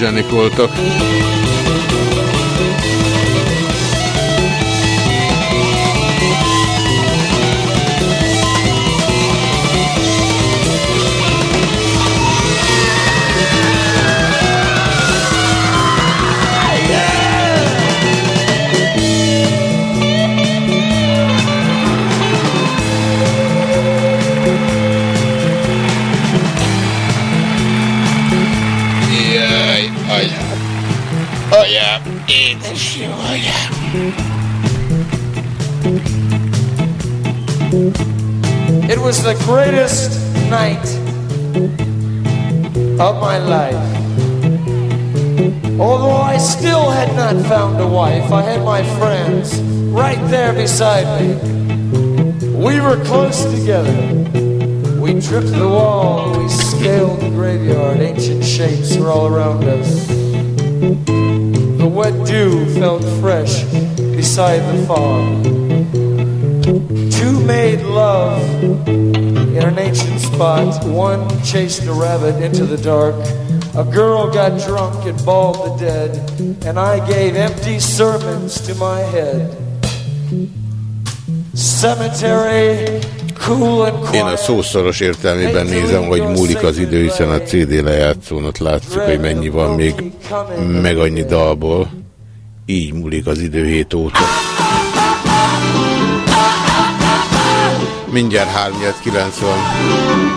zsenik voltak. My life. Although I still had not found a wife, I had my friends right there beside me. We were close together. We tripped the wall, we scaled the graveyard, ancient shapes were all around us. The wet dew felt fresh beside the fog. Two made love in an ancient spot. One chased a rabbit into the dark. A girl got drunk and bawled the dead, and I gave empty sermons to my head. Cemetery, Én a szószoros értelmében nézem, hogy múlik az idő, hiszen a CD lejátszón ott látszik, hogy mennyi van még, meg annyi dalból. Így múlik az idő hét óta. Mindjárt 3 van.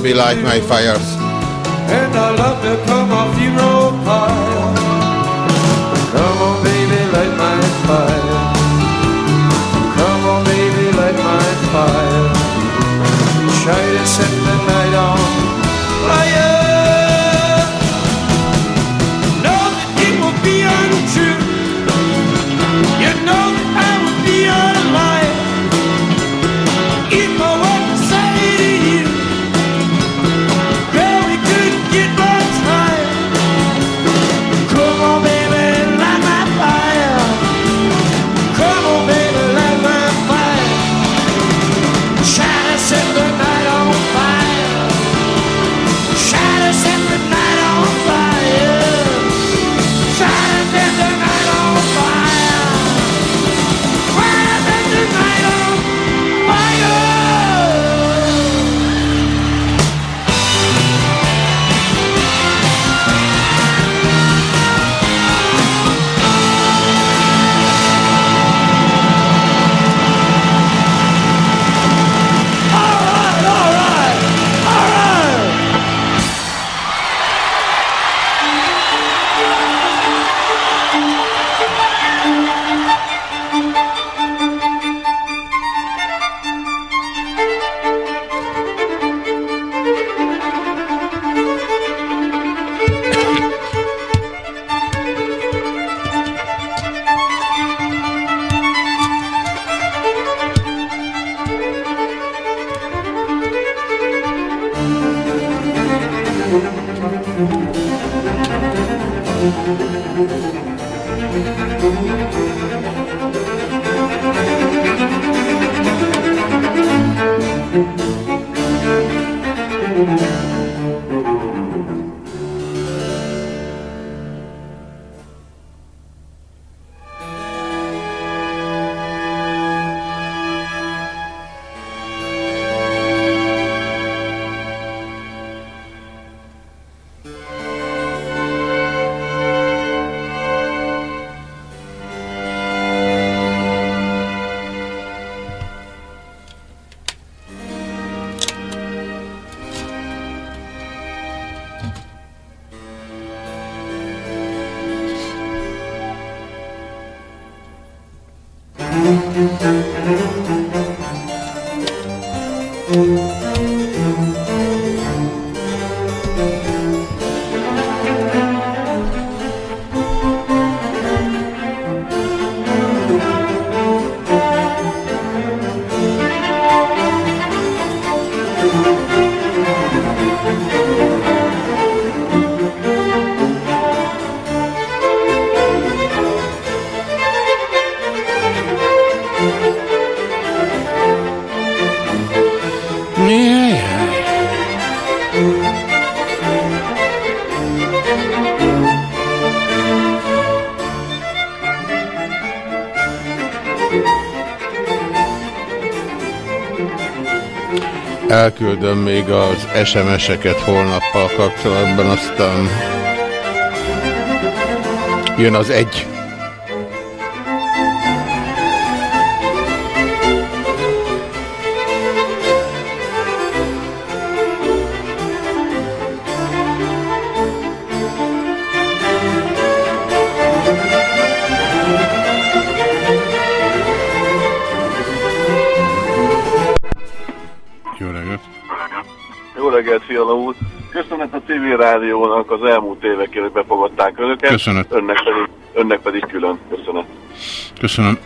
Baby, light my fires. And I love to come a funeral pyre. Come on, baby, light my fire. Come on, baby, light my fire. Try to set the még az SMS-eket holnappal kapcsolatban, aztán jön az egy. TV rádiónak az elmúlt évekért, befogadták önöket. Köszönet. Önnek pedig, önnek pedig külön. Köszönet. Köszönöm.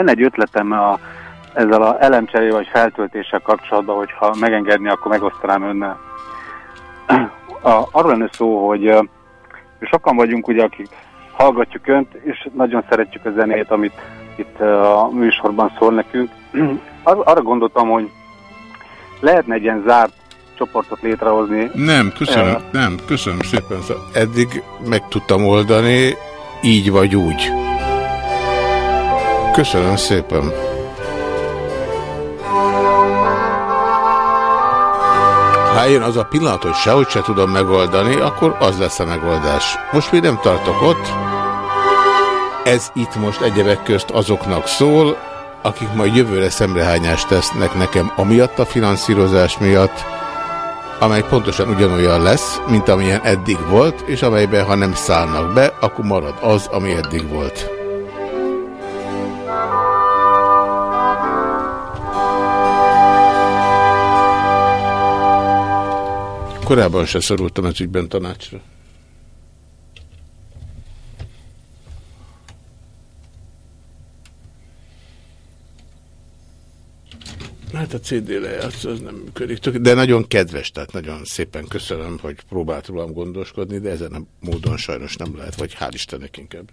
Lenne egy ötletem a, ezzel a elemcseré vagy feltöltéssel kapcsolatban, hogyha megengedni, akkor megosztanám önnel. A, arról lenne szó, hogy sokan vagyunk ugye, akik hallgatjuk önt, és nagyon szeretjük a zenét, amit itt a műsorban szól nekünk. Ar- arra gondoltam, hogy lehetne egy ilyen zárt csoportot létrehozni. Nem, köszönöm, nem, köszönöm szépen. Szóval Eddig meg tudtam oldani, így vagy úgy. Köszönöm szépen. Ha jön az a pillanat, hogy sehogy se tudom megoldani, akkor az lesz a megoldás. Most még nem tartok ott. Ez itt most egyebek közt azoknak szól, akik majd jövőre szemrehányást tesznek nekem amiatt a finanszírozás miatt, amely pontosan ugyanolyan lesz, mint amilyen eddig volt, és amelyben ha nem szállnak be, akkor marad az, ami eddig volt. Korábban se szorultam ez ügyben tanácsra. Hát a CD lejátszó az nem működik, de nagyon kedves, tehát nagyon szépen köszönöm, hogy próbált rólam gondoskodni, de ezen a módon sajnos nem lehet, vagy hál' Istennek inkább.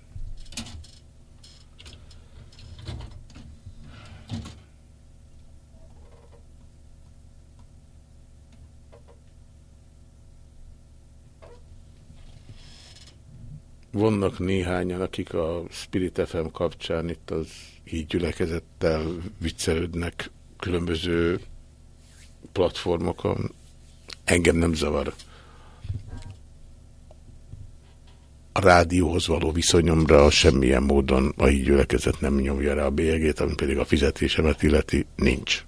Vannak néhányan, akik a Spirit FM kapcsán itt az így gyülekezettel viccelődnek különböző platformokon. Engem nem zavar. A rádióhoz való viszonyomra semmilyen módon a így gyülekezet nem nyomja rá a bélyegét, ami pedig a fizetésemet illeti, nincs.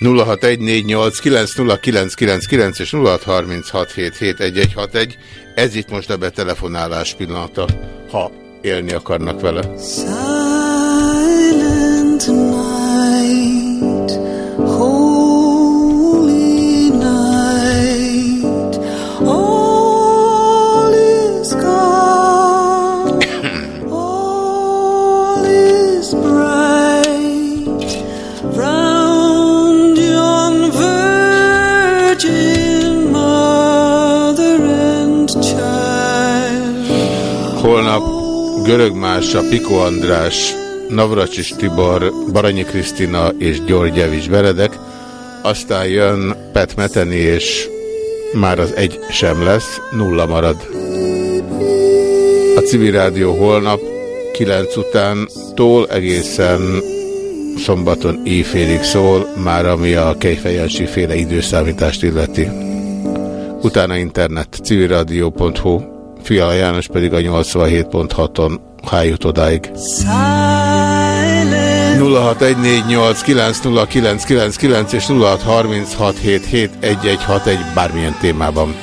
0614890999 és 0636771161. Ez itt most a betelefonálás pillanata, ha élni akarnak vele. Szóval Görög Mása, Piko András, Navracsis Tibor, Baranyi Krisztina és György Javis Beredek, aztán jön Pet Meteni, és már az egy sem lesz, nulla marad. A civil rádió holnap 9 után tól egészen szombaton éjfélig szól, már ami a Kejfejansi féle időszámítást illeti. Utána internet, civilradio.hu, Fiala János pedig a 87.6-on, ha jut odáig. 0614890999 és 0636771161 bármilyen témában.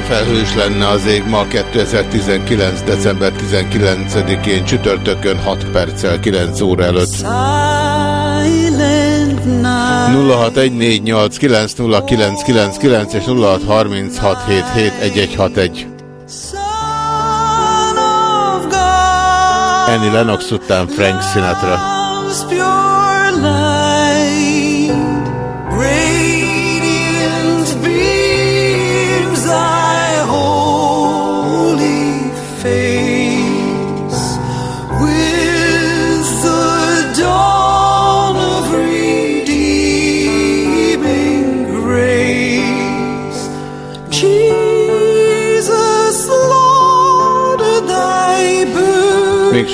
Felhős lenne az ég ma 2019. december 19-én csütörtökön 6 perccel 9 óra előtt. Silent night. 0614890999 és 0636771161. Annie Lennox után Frank Sinatra. Pure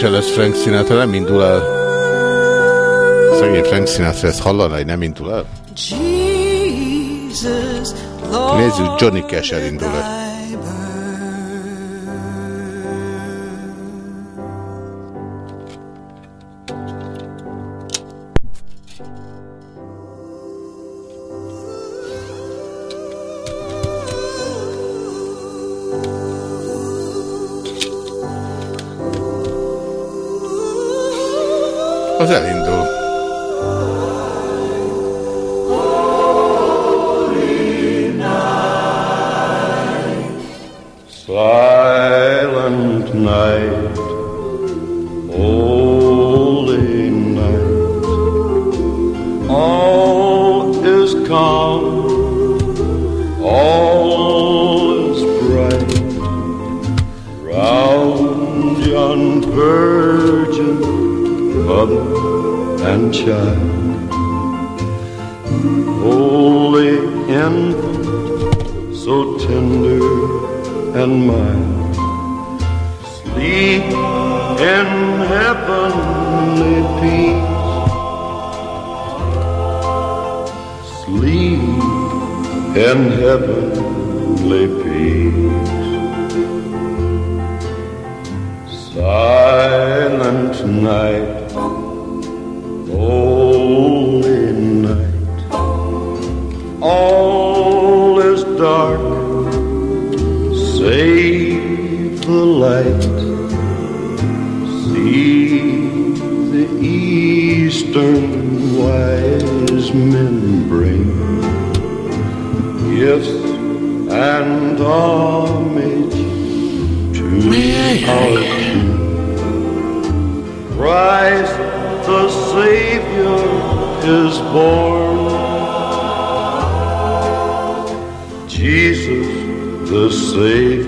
se lesz Frank Sinatra, nem indul el. Szegény Frank Sinatra ezt hallana, hogy nem indul el? Nézzük, Johnny Cash elindul el. Silent night, holy night, all is calm, all is bright, round yon virgin mother and child, holy infant, so tender and mild. In heavenly peace. Sleep in heavenly peace. Silent night, and homage to our King. Christ the Savior is born. Jesus the Savior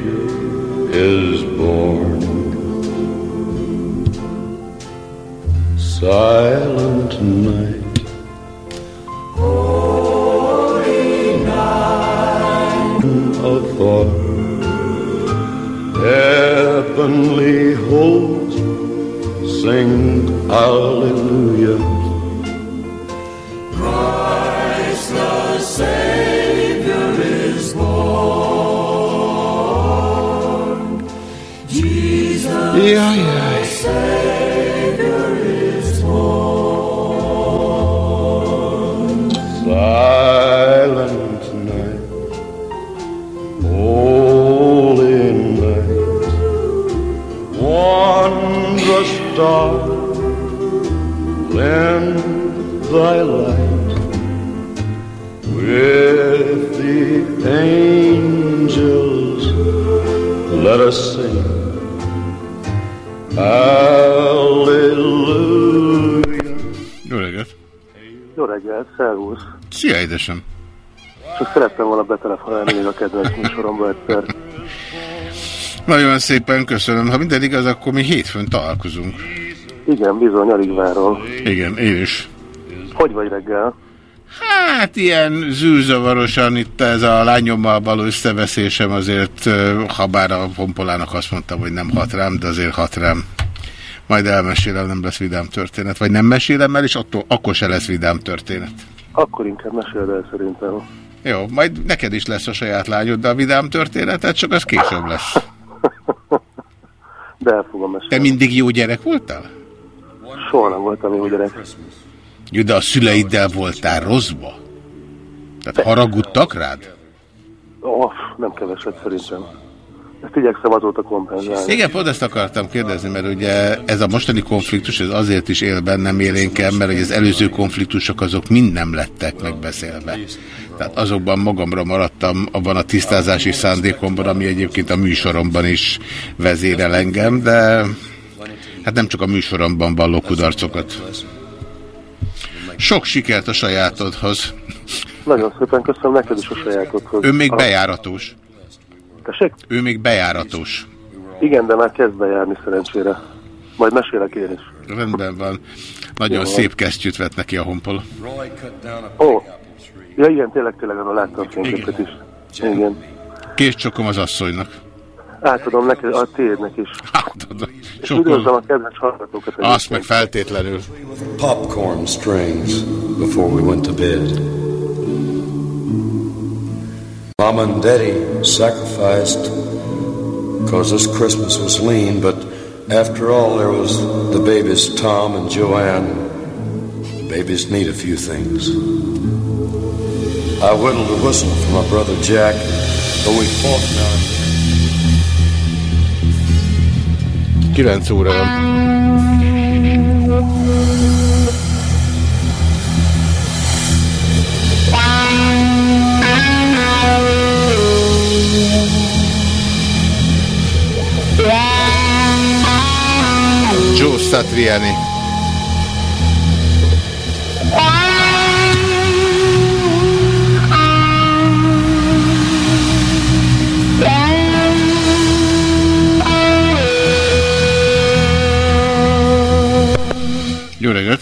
szervusz! Szia, édesem! Csak szerettem volna betelefonálni még a kedvenc műsoromba egyszer. Nagyon szépen köszönöm. Ha minden igaz, akkor mi hétfőn találkozunk. Igen, bizony, alig várom. Igen, én is. Hogy vagy reggel? Hát ilyen zűrzavarosan itt ez a lányommal való összeveszésem azért, ha bár a pompolának azt mondtam, hogy nem hat rám, de azért hat rám. Majd elmesélem, nem lesz vidám történet. Vagy nem mesélem el, és attól, akkor se lesz vidám történet. Akkor inkább meséld el szerintem. Jó, majd neked is lesz a saját lányod, de a vidám történetet csak az később lesz. De el fogom mesélni. Te mindig jó gyerek voltál? Soha nem voltam jó gyerek. Jó, de a szüleiddel voltál rosszba? Tehát haragudtak rád? Oh, nem keveset szerintem. Ezt igyekszem azóta kompenzálni. Igen, pont ezt akartam kérdezni, mert ugye ez a mostani konfliktus ez azért is él bennem élénken, mert hogy az előző konfliktusok azok mind nem lettek megbeszélve. Tehát azokban magamra maradtam abban a tisztázási szándékomban, ami egyébként a műsoromban is vezérel engem, de hát nem csak a műsoromban valló kudarcokat. Sok sikert a sajátodhoz. Nagyon szépen köszönöm neked is a sajátodhoz. Ő még bejáratos. Tessék? Ő még bejáratos. Igen, de már kezd bejárni szerencsére. Majd mesélek én is. Rendben van. Nagyon Jó. szép kesztyűt vett neki a honpol. Ó, ja igen, tényleg, tényleg arra láttam fényképet is. Igen. Késcsokom az asszonynak. Átadom neked, a tiédnek is. Átadom. És üdvözlöm a kedves hallgatókat. Azt meg feltétlenül. popcorn strings before we went to bed. Mom and Daddy sacrificed because this Christmas was lean, but after all, there was the babies Tom and Joanne. Babies need a few things. I whittled a whistle for my brother Jack, though we fought now and 9 óra van. Satriani. Jó reggelt!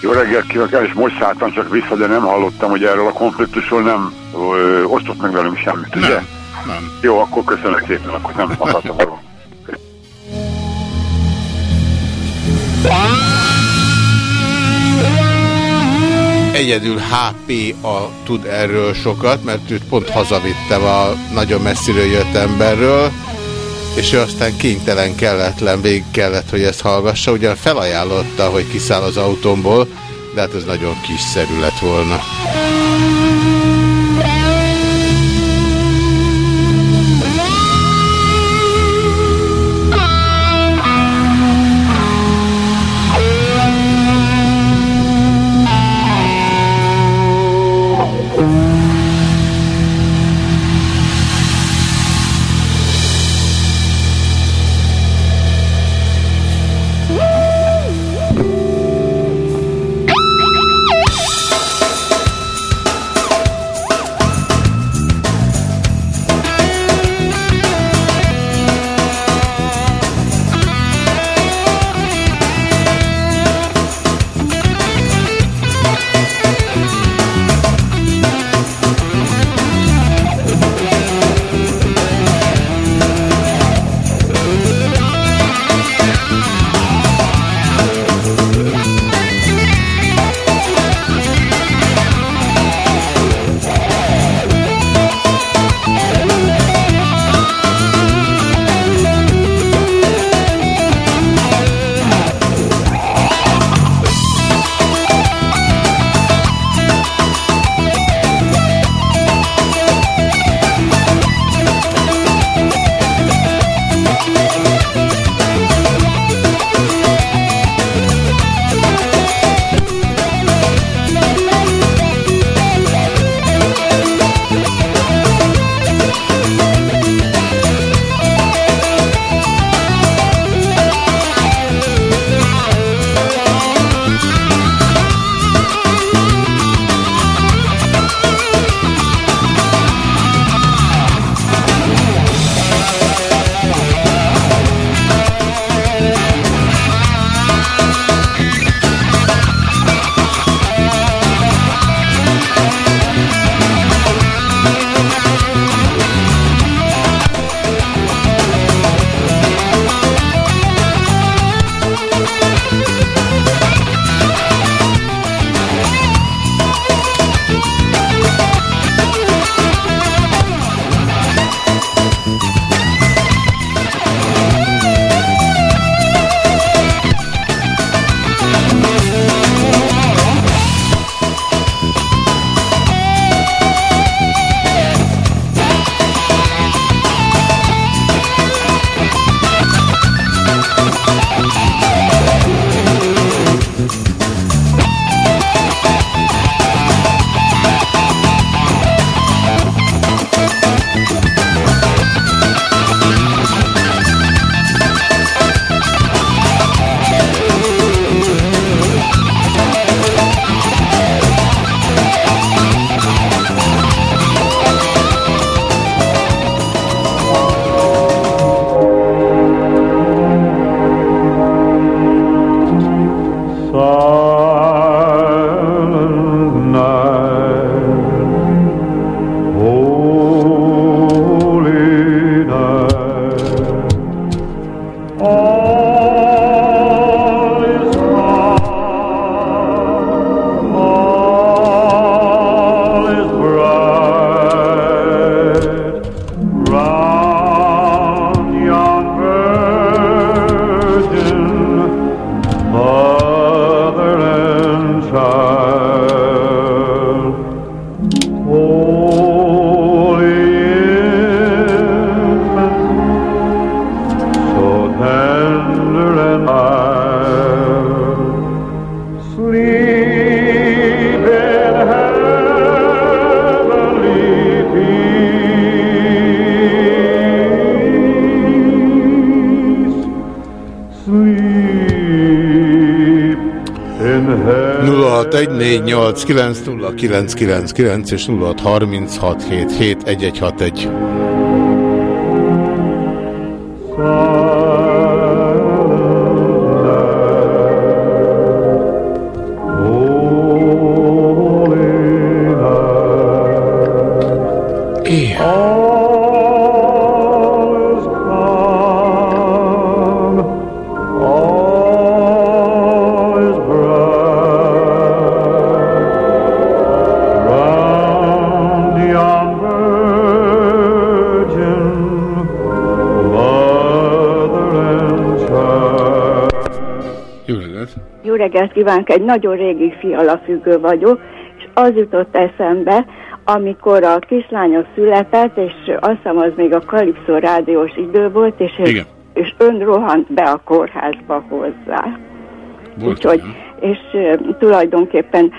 Jó reggelt kívánok, is most szálltam csak vissza, de nem hallottam, hogy erről a konfliktusról nem ö, osztott meg velünk semmit, ugye? Nem, nem. Jó, akkor köszönök szépen, akkor nem akartam Egyedül HPA tud erről sokat, mert őt pont hazavittem a nagyon messziről jött emberről, és ő aztán kénytelen, kelletlen, végig kellett, hogy ezt hallgassa. Ugyan felajánlotta, hogy kiszáll az autómból, de hát ez nagyon kiszerű lett volna. 0614890999 és 0636771161. reggelt kívánok, egy nagyon régi fialafüggő vagyok, és az jutott eszembe, amikor a kislánya született, és azt hiszem az még a Kalipszó rádiós idő volt, és, Igen. és ön rohant be a kórházba hozzá. Volt Úgyhogy, és tulajdonképpen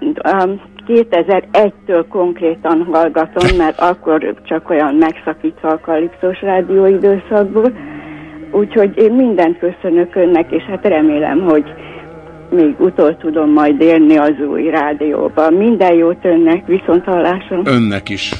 um, 2001-től konkrétan hallgatom, mert akkor csak olyan megszakítva a Kalipszós rádió időszakból. Úgyhogy én mindent köszönök önnek, és hát remélem, hogy még utol tudom majd élni az új rádióban. Minden jót önnek, viszont hallásra. Önnek is.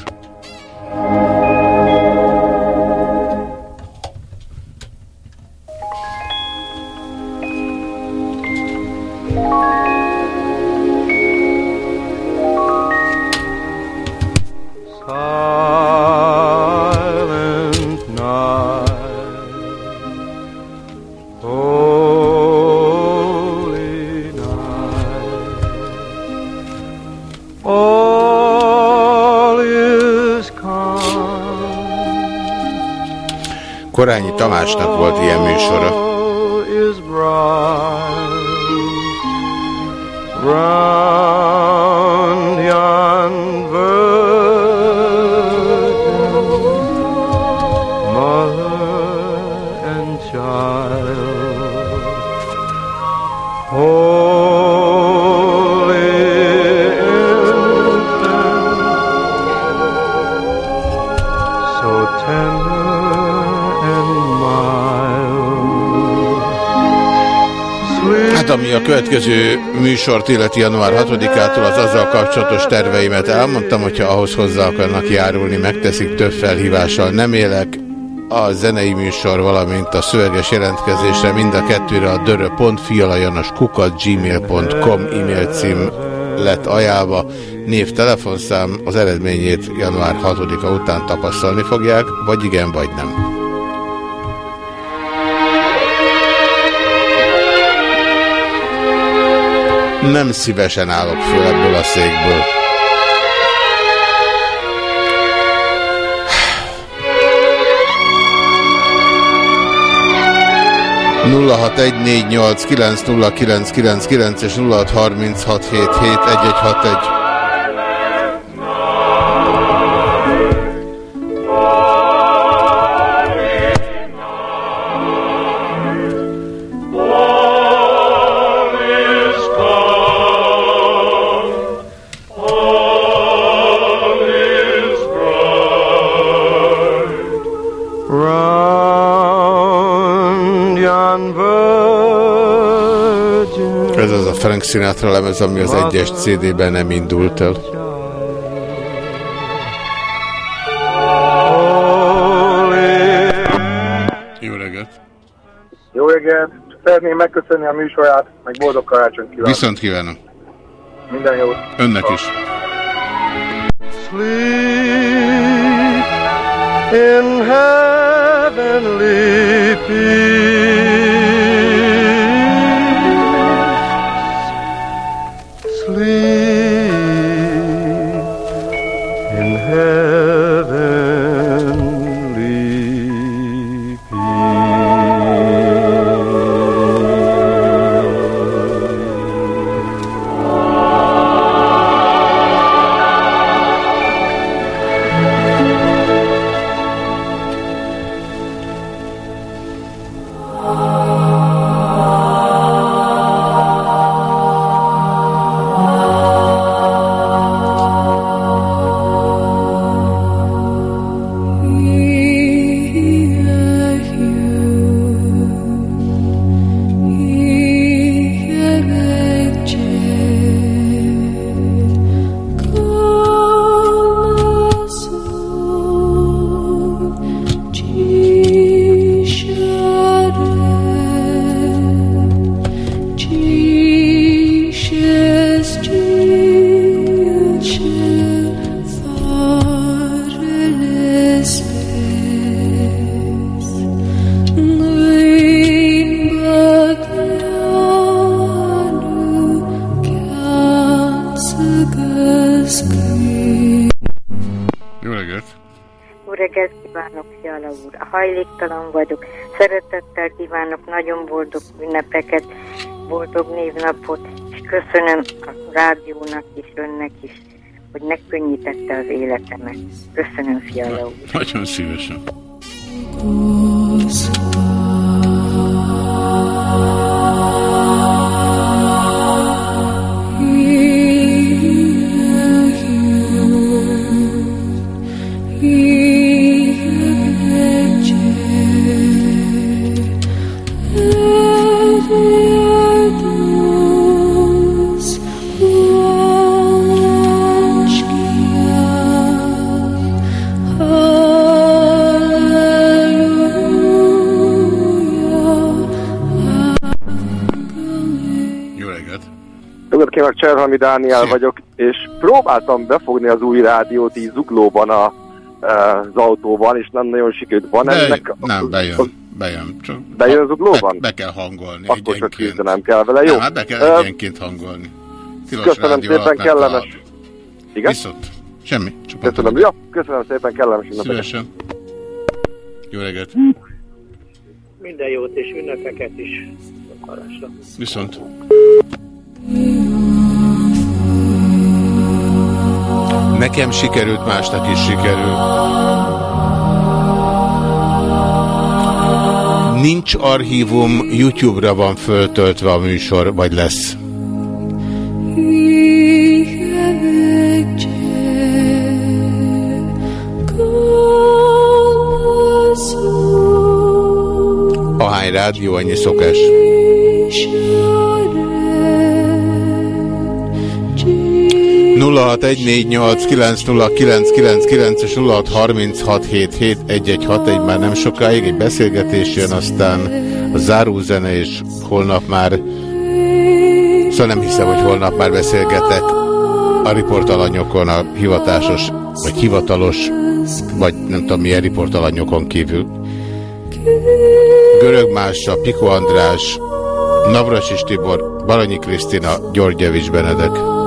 Tamásnak volt ilyen műsora. is bright, a következő műsort illeti január 6-ától az azzal kapcsolatos terveimet elmondtam, hogyha ahhoz hozzá akarnak járulni, megteszik több felhívással. Nem élek a zenei műsor, valamint a szöveges jelentkezésre mind a kettőre a dörö.fialajanoskukat gmail.com e-mail cím lett ajánlva. Név, telefonszám, az eredményét január 6-a után tapasztalni fogják, vagy igen, vagy nem. Nem szívesen állok föl ebből a székből. nulla hat egy négy nyolc kilenc nulla kilenc kilenc kilenc és nulla hat harminc hat hét hét egy egy hat egy. Frank Sinatra lemez, ami az egyes CD-ben nem indult el. Jó reggelt! Jó reggelt! Szeretném megköszönni a műsorát, meg boldog karácsony kívánok. Viszont kívánom! Minden jót! Önnek is! Sleep in heavenly peace. Nagyon boldog ünnepeket, boldog névnapot, és köszönöm a rádiónak és önnek is, hogy megkönnyítette az életemet. Köszönöm, Fiala úr. Nagyon szívesen. Dániel vagyok, és próbáltam befogni az új rádiót így zuglóban a, e, az autóban, és nem nagyon sikerült. Van Be, ennek? nem, bejön. Bejön. Csak Bejön zuglóban? Be, be kell hangolni Akkor csak egyenként. küzdenem kell vele, jó? Nem, hát be kell egyenként hangolni. Tilos Köszönöm szépen, nem kellemes. talál. Igen? Viszont. Semmi. Csak Köszönöm, ja, köszönöm szépen, kellemes. Szívesen. Jó reggelt. Minden jót és ünnepeket is. Hallásra. Viszont. Nekem sikerült, másnak is sikerül. Nincs archívum, YouTube-ra van föltöltve a műsor, vagy lesz. Ahány rádió, annyi szokás. 0614890999 és 0636771161 már nem sokáig egy beszélgetés jön, aztán a zárózene és holnap már szóval nem hiszem, hogy holnap már beszélgetek a riportalanyokon a hivatásos, vagy hivatalos vagy nem tudom milyen riportalanyokon kívül Görög Mássa, Piko András Navracsis Tibor, Baranyi Krisztina, Györgyevics Benedek.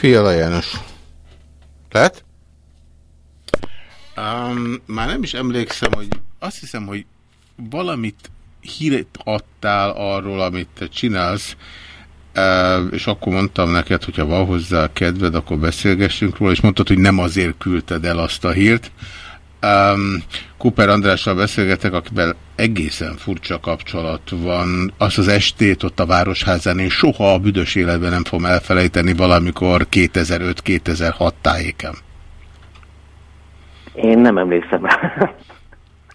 Fiala János. Lehet? Um, már nem is emlékszem, hogy azt hiszem, hogy valamit híret adtál arról, amit te csinálsz, uh, és akkor mondtam neked, hogyha van hozzá kedved, akkor beszélgessünk róla, és mondtad, hogy nem azért küldted el azt a hírt. Um, Cooper Andrással beszélgetek, akivel egészen furcsa kapcsolat van. Azt az estét ott a Városházán én soha a büdös életben nem fogom elfelejteni valamikor 2005-2006 tájéken. Én nem emlékszem.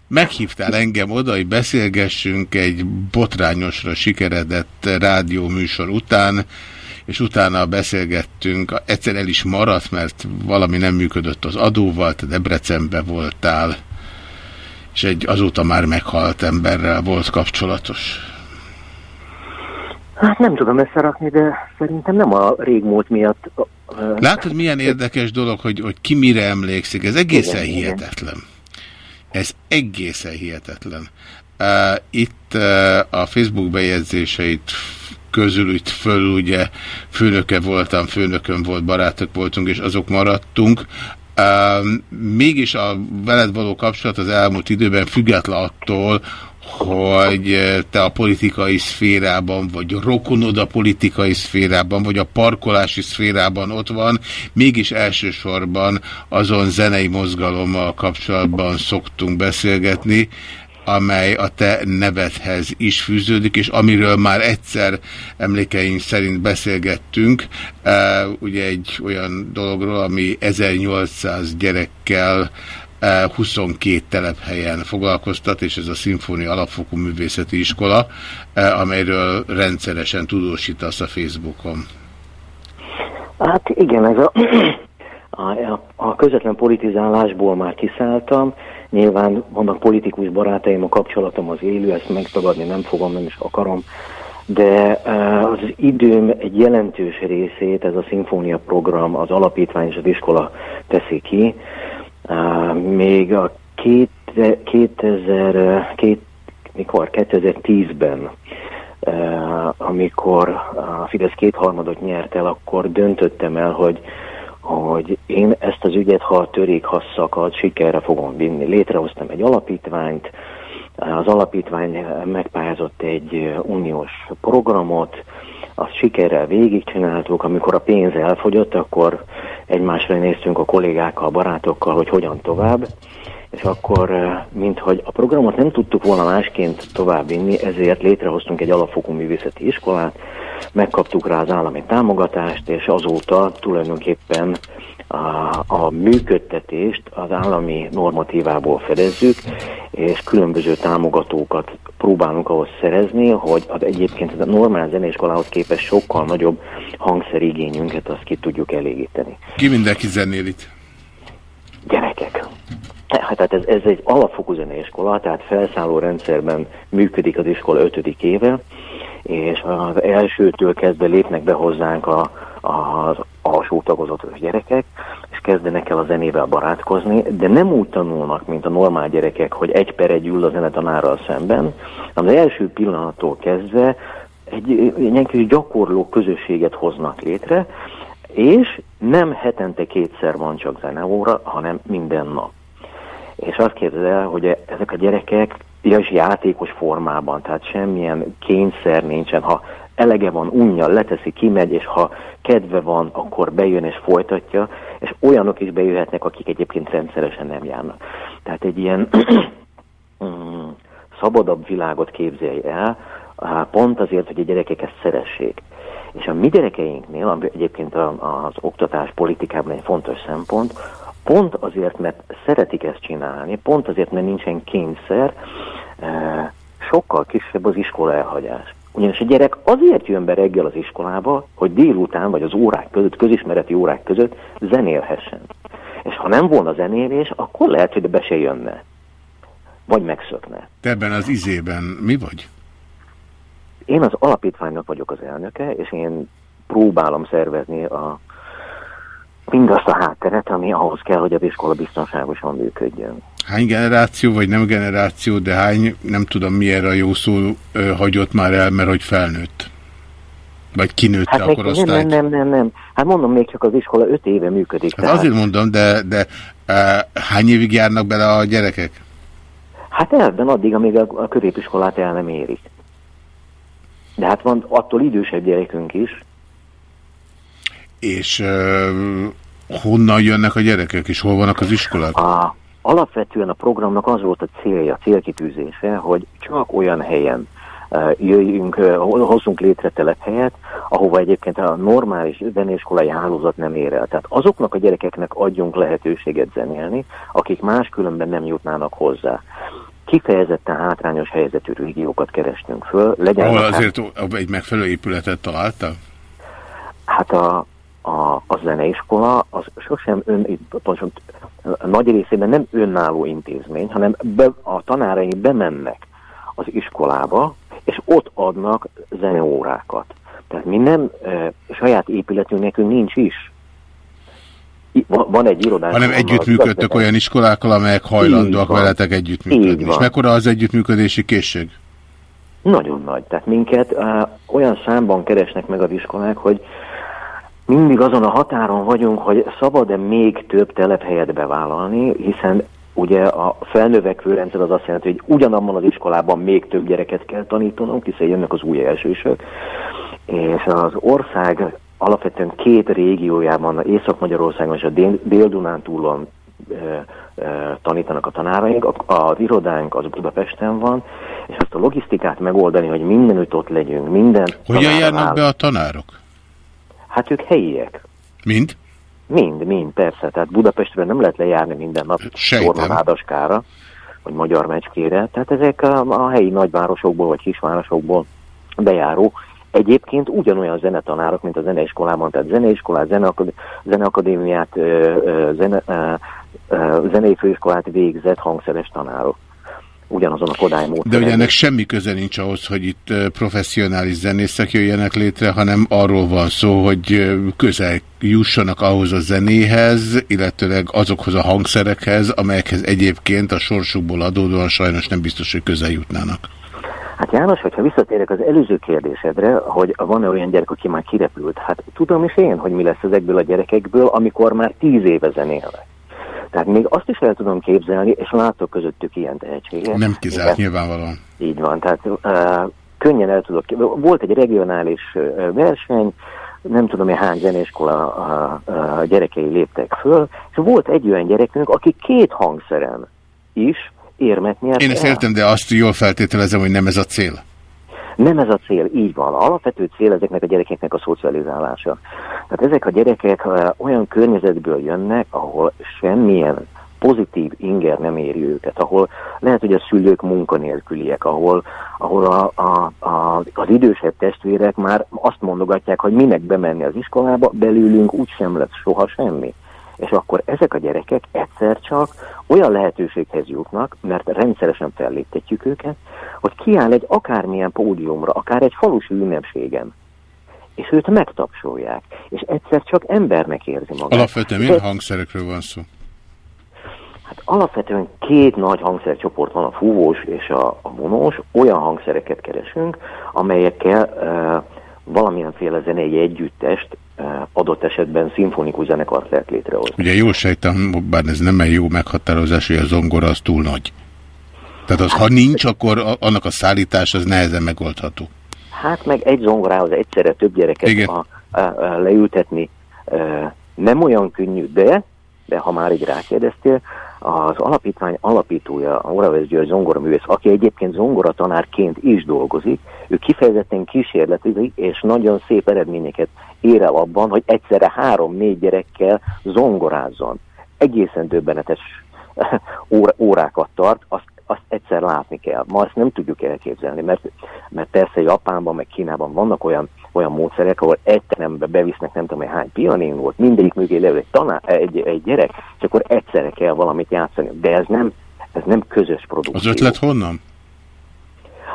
Meghívtál engem oda, hogy beszélgessünk egy botrányosra sikeredett rádióműsor után, és utána beszélgettünk, egyszer el is maradt, mert valami nem működött az adóval, te Debrecenbe voltál, és egy azóta már meghalt emberrel volt kapcsolatos. Hát nem tudom összerakni, de szerintem nem a régmúlt miatt. Látod, milyen érdekes dolog, hogy, hogy ki mire emlékszik? Ez egészen Igen, igen. hihetetlen. Ez egészen hihetetlen. Uh, itt uh, a Facebook bejegyzéseit közül itt föl ugye főnöke voltam, főnökön volt, barátok voltunk, és azok maradtunk. Mégis a veled való kapcsolat az elmúlt időben független attól, hogy eh, te a politikai szférában, vagy rokonod a politikai szférában, vagy a parkolási szférában ott van, mégis elsősorban azon zenei mozgalommal kapcsolatban szoktunk beszélgetni, amely a te nevedhez is fűződik, és amiről már egyszer emlékeink szerint beszélgettünk, eh, ugye egy olyan dologról, ami 1800 gyerekkel eh, 22 telephelyen foglalkoztat, és ez a Szimfónia Alapfokú Művészeti Iskola, eh, amelyről rendszeresen tudósítasz a Facebookon. Hát igen, ez a, a, a közvetlen politizálásból már kiszálltam. Nyilván vannak politikus barátaim, a kapcsolatom az élő, ezt megtagadni nem fogom, nem is akarom. De eh, az időm egy jelentős részét ez a szimfónia program, az alapítvány és az iskola teszi ki. Eh, Még a két, 2000, két, mikor, 2010-ben eh, amikor a Fidesz kétharmadot nyert el, akkor döntöttem el, hogy, hogy én ezt az ügyet, ha a törék, ha szakad, sikerre fogom vinni. Létrehoztam egy alapítványt, az alapítvány megpályázott egy uniós programot, azt sikerrel végigcsináltuk, amikor a pénz elfogyott, akkor egymásra néztünk a kollégákkal, a barátokkal, hogy hogyan tovább, és akkor, eh, minthogy a programot nem tudtuk volna másként továbbvinni, ezért létrehoztunk egy alapfokú művészeti iskolát, megkaptuk rá az állami támogatást, és azóta tulajdonképpen a, a működtetést az állami normatívából fedezzük, és különböző támogatókat próbálunk ahhoz szerezni, hogy az egyébként a normál zeneiskolához képest sokkal nagyobb hangszerigényünket azt ki tudjuk elégíteni. Ki mindenki zenél itt? Gyerekek. Hát tehát ez, ez egy alapfokú zeneiskola, tehát felszálló rendszerben működik az iskola ötödik éve, és az elsőtől kezdve lépnek be hozzánk a, az alsó tagozatos gyerekek, és kezdenek el a zenével barátkozni, de nem úgy tanulnak, mint a normál gyerekek, hogy egy per egy ül a zenetanárral szemben, hanem az első pillanattól kezdve egy, egy kis gyakorló közösséget hoznak létre, és nem hetente kétszer van csak zeneóra, hanem minden nap. És azt képzeld el, hogy ezek a gyerekek és játékos formában, tehát semmilyen kényszer nincsen. Ha elege van, unja, leteszi, kimegy, és ha kedve van, akkor bejön és folytatja, és olyanok is bejöhetnek, akik egyébként rendszeresen nem járnak. Tehát egy ilyen mm, szabadabb világot képzelj el, pont azért, hogy a gyerekek ezt szeressék. És a mi gyerekeinknél, ami egyébként az oktatás politikában egy fontos szempont, pont azért, mert szeretik ezt csinálni, pont azért, mert nincsen kényszer, eh, sokkal kisebb az iskola elhagyás. Ugyanis a gyerek azért jön be reggel az iskolába, hogy délután vagy az órák között, közismereti órák között zenélhessen. És ha nem volna zenélés, akkor lehet, hogy be se jönne. Vagy megszökne. Te ebben az izében mi vagy? Én az alapítványnak vagyok az elnöke, és én próbálom szervezni a, mindazt a hátteret, ami ahhoz kell, hogy az iskola biztonságosan működjön. Hány generáció, vagy nem generáció, de hány, nem tudom mi erre a jó szó ö, hagyott már el, mert hogy felnőtt? Vagy kinőtte Hát a korosztályt? nem, nem, nem, nem. Hát mondom, még csak az iskola öt éve működik. Hát azért mondom, de, de uh, hány évig járnak bele a gyerekek? Hát elben addig, amíg a, a középiskolát el nem érik. De hát van attól idősebb gyerekünk is. És uh, honnan jönnek a gyerekek, és hol vannak az iskolák? A, alapvetően a programnak az volt a célja, célkitűzése, hogy csak olyan helyen jöjjünk, hozzunk létre telephelyet, ahova egyébként a normális zeneiskolai hálózat nem ér el. Tehát azoknak a gyerekeknek adjunk lehetőséget zenélni, akik máskülönben nem jutnának hozzá. Kifejezetten hátrányos helyzetű régiókat kerestünk föl. Legyen Ahol azért egy megfelelő épületet találta? Hát a, a, a zeneiskola az sosem ön, pontosan nagy részében nem önálló intézmény, hanem be, a tanárai bemennek az iskolába, és ott adnak zeneórákat. Tehát mi nem e, saját épületünk nekünk nincs is. I- Van, egy irodánk. Hanem együttműködtök igazgatás- olyan iskolákkal, amelyek hajlandóak van. veletek együttműködni. És mekkora az együttműködési készség? Nagyon nagy. Tehát minket uh, olyan számban keresnek meg az iskolák, hogy mindig azon a határon vagyunk, hogy szabad-e még több telephelyet bevállalni, hiszen ugye a felnövekvő rendszer az azt jelenti, hogy ugyanabban az iskolában még több gyereket kell tanítanunk, hiszen jönnek az új elsősök, és az ország alapvetően két régiójában, Észak-Magyarországon és a Dél- Dél-Dunántúlon tanítanak a tanáraink, A- az irodánk az Budapesten van, és azt a logisztikát megoldani, hogy mindenütt ott legyünk, minden Hogyan járnak áll- be a tanárok? Hát ők helyiek. Mind? Mind, mind, persze. Tehát Budapestről nem lehet lejárni minden nap Sejtem. Tornadáskára, vagy Magyar Mecskére. Tehát ezek a, a helyi nagyvárosokból, vagy kisvárosokból bejáró. Egyébként ugyanolyan zenetanárok, mint a zeneiskolában, tehát zeneiskolát, zeneakad, zeneakadémiát, zene, zenei főiskolát végzett hangszeres tanárok. Ugyanazon a Kodály De módszeren. ugye ennek semmi köze nincs ahhoz, hogy itt professzionális zenészek jöjjenek létre, hanem arról van szó, hogy közel jussanak ahhoz a zenéhez, illetőleg azokhoz a hangszerekhez, amelyekhez egyébként a sorsukból adódóan sajnos nem biztos, hogy közel jutnának. Hát János, hogyha visszatérek az előző kérdésedre, hogy van-e olyan gyerek, aki már kirepült, hát tudom is én, hogy mi lesz ezekből a gyerekekből, amikor már tíz éve zenélnek. Tehát még azt is el tudom képzelni, és látok közöttük ilyen tehetséget. Nem kizárt nyilvánvalóan. Így van, tehát uh, könnyen el tudok. Volt egy regionális uh, verseny, nem tudom, hogy hány zeneiskola uh, uh, gyerekei léptek föl, és volt egy olyan gyerekünk, aki két hangszeren is érmet nyert Én ezt értem, de azt jól feltételezem, hogy nem ez a cél. Nem ez a cél, így van. Alapvető cél ezeknek a gyerekeknek a szocializálása. Tehát ezek a gyerekek olyan környezetből jönnek, ahol semmilyen pozitív inger nem éri őket, ahol lehet, hogy a szülők munkanélküliek, ahol, ahol a, a, a, az idősebb testvérek már azt mondogatják, hogy minek bemenni az iskolába, belülünk úgysem lesz soha semmi. És akkor ezek a gyerekek egyszer csak olyan lehetőséghez jutnak, mert rendszeresen felléptetjük őket, hogy kiáll egy akármilyen pódiumra, akár egy falusi ünnepségen, és őt megtapsolják, és egyszer csak embernek érzi magát. Alapvetően milyen hangszerekről van szó? Hát alapvetően két nagy hangszercsoport van, a fúvós és a, a vonós. Olyan hangszereket keresünk, amelyekkel e, valamilyenféle zenei együttest, adott esetben szimfonikus zenekart lehet létrehozni. Ugye jól sejtem, bár ez nem egy jó meghatározás, hogy a zongora az túl nagy. Tehát az, ha nincs, akkor annak a szállítás az nehezen megoldható. Hát meg egy zongorához egyszerre több gyereket Igen. a, a, a, leültetni e, nem olyan könnyű, de, de ha már így rákérdeztél, az alapítvány alapítója, Oravesz György zongoraművész, aki egyébként zongoratanárként is dolgozik, ő kifejezetten kísérletezik, és nagyon szép eredményeket ér el abban, hogy egyszerre három-négy gyerekkel zongorázzon. Egészen döbbenetes órá- órákat tart, azt, azt egyszer látni kell. Ma ezt nem tudjuk elképzelni, mert, mert persze Japánban, meg Kínában vannak olyan, olyan módszerek, ahol egy terembe bevisznek nem tudom, hogy hány pianin volt, mindegyik mögé leül egy, tanár, egy, egy gyerek, és akkor egyszerre kell valamit játszani. De ez nem, ez nem közös produkció. Az ötlet honnan?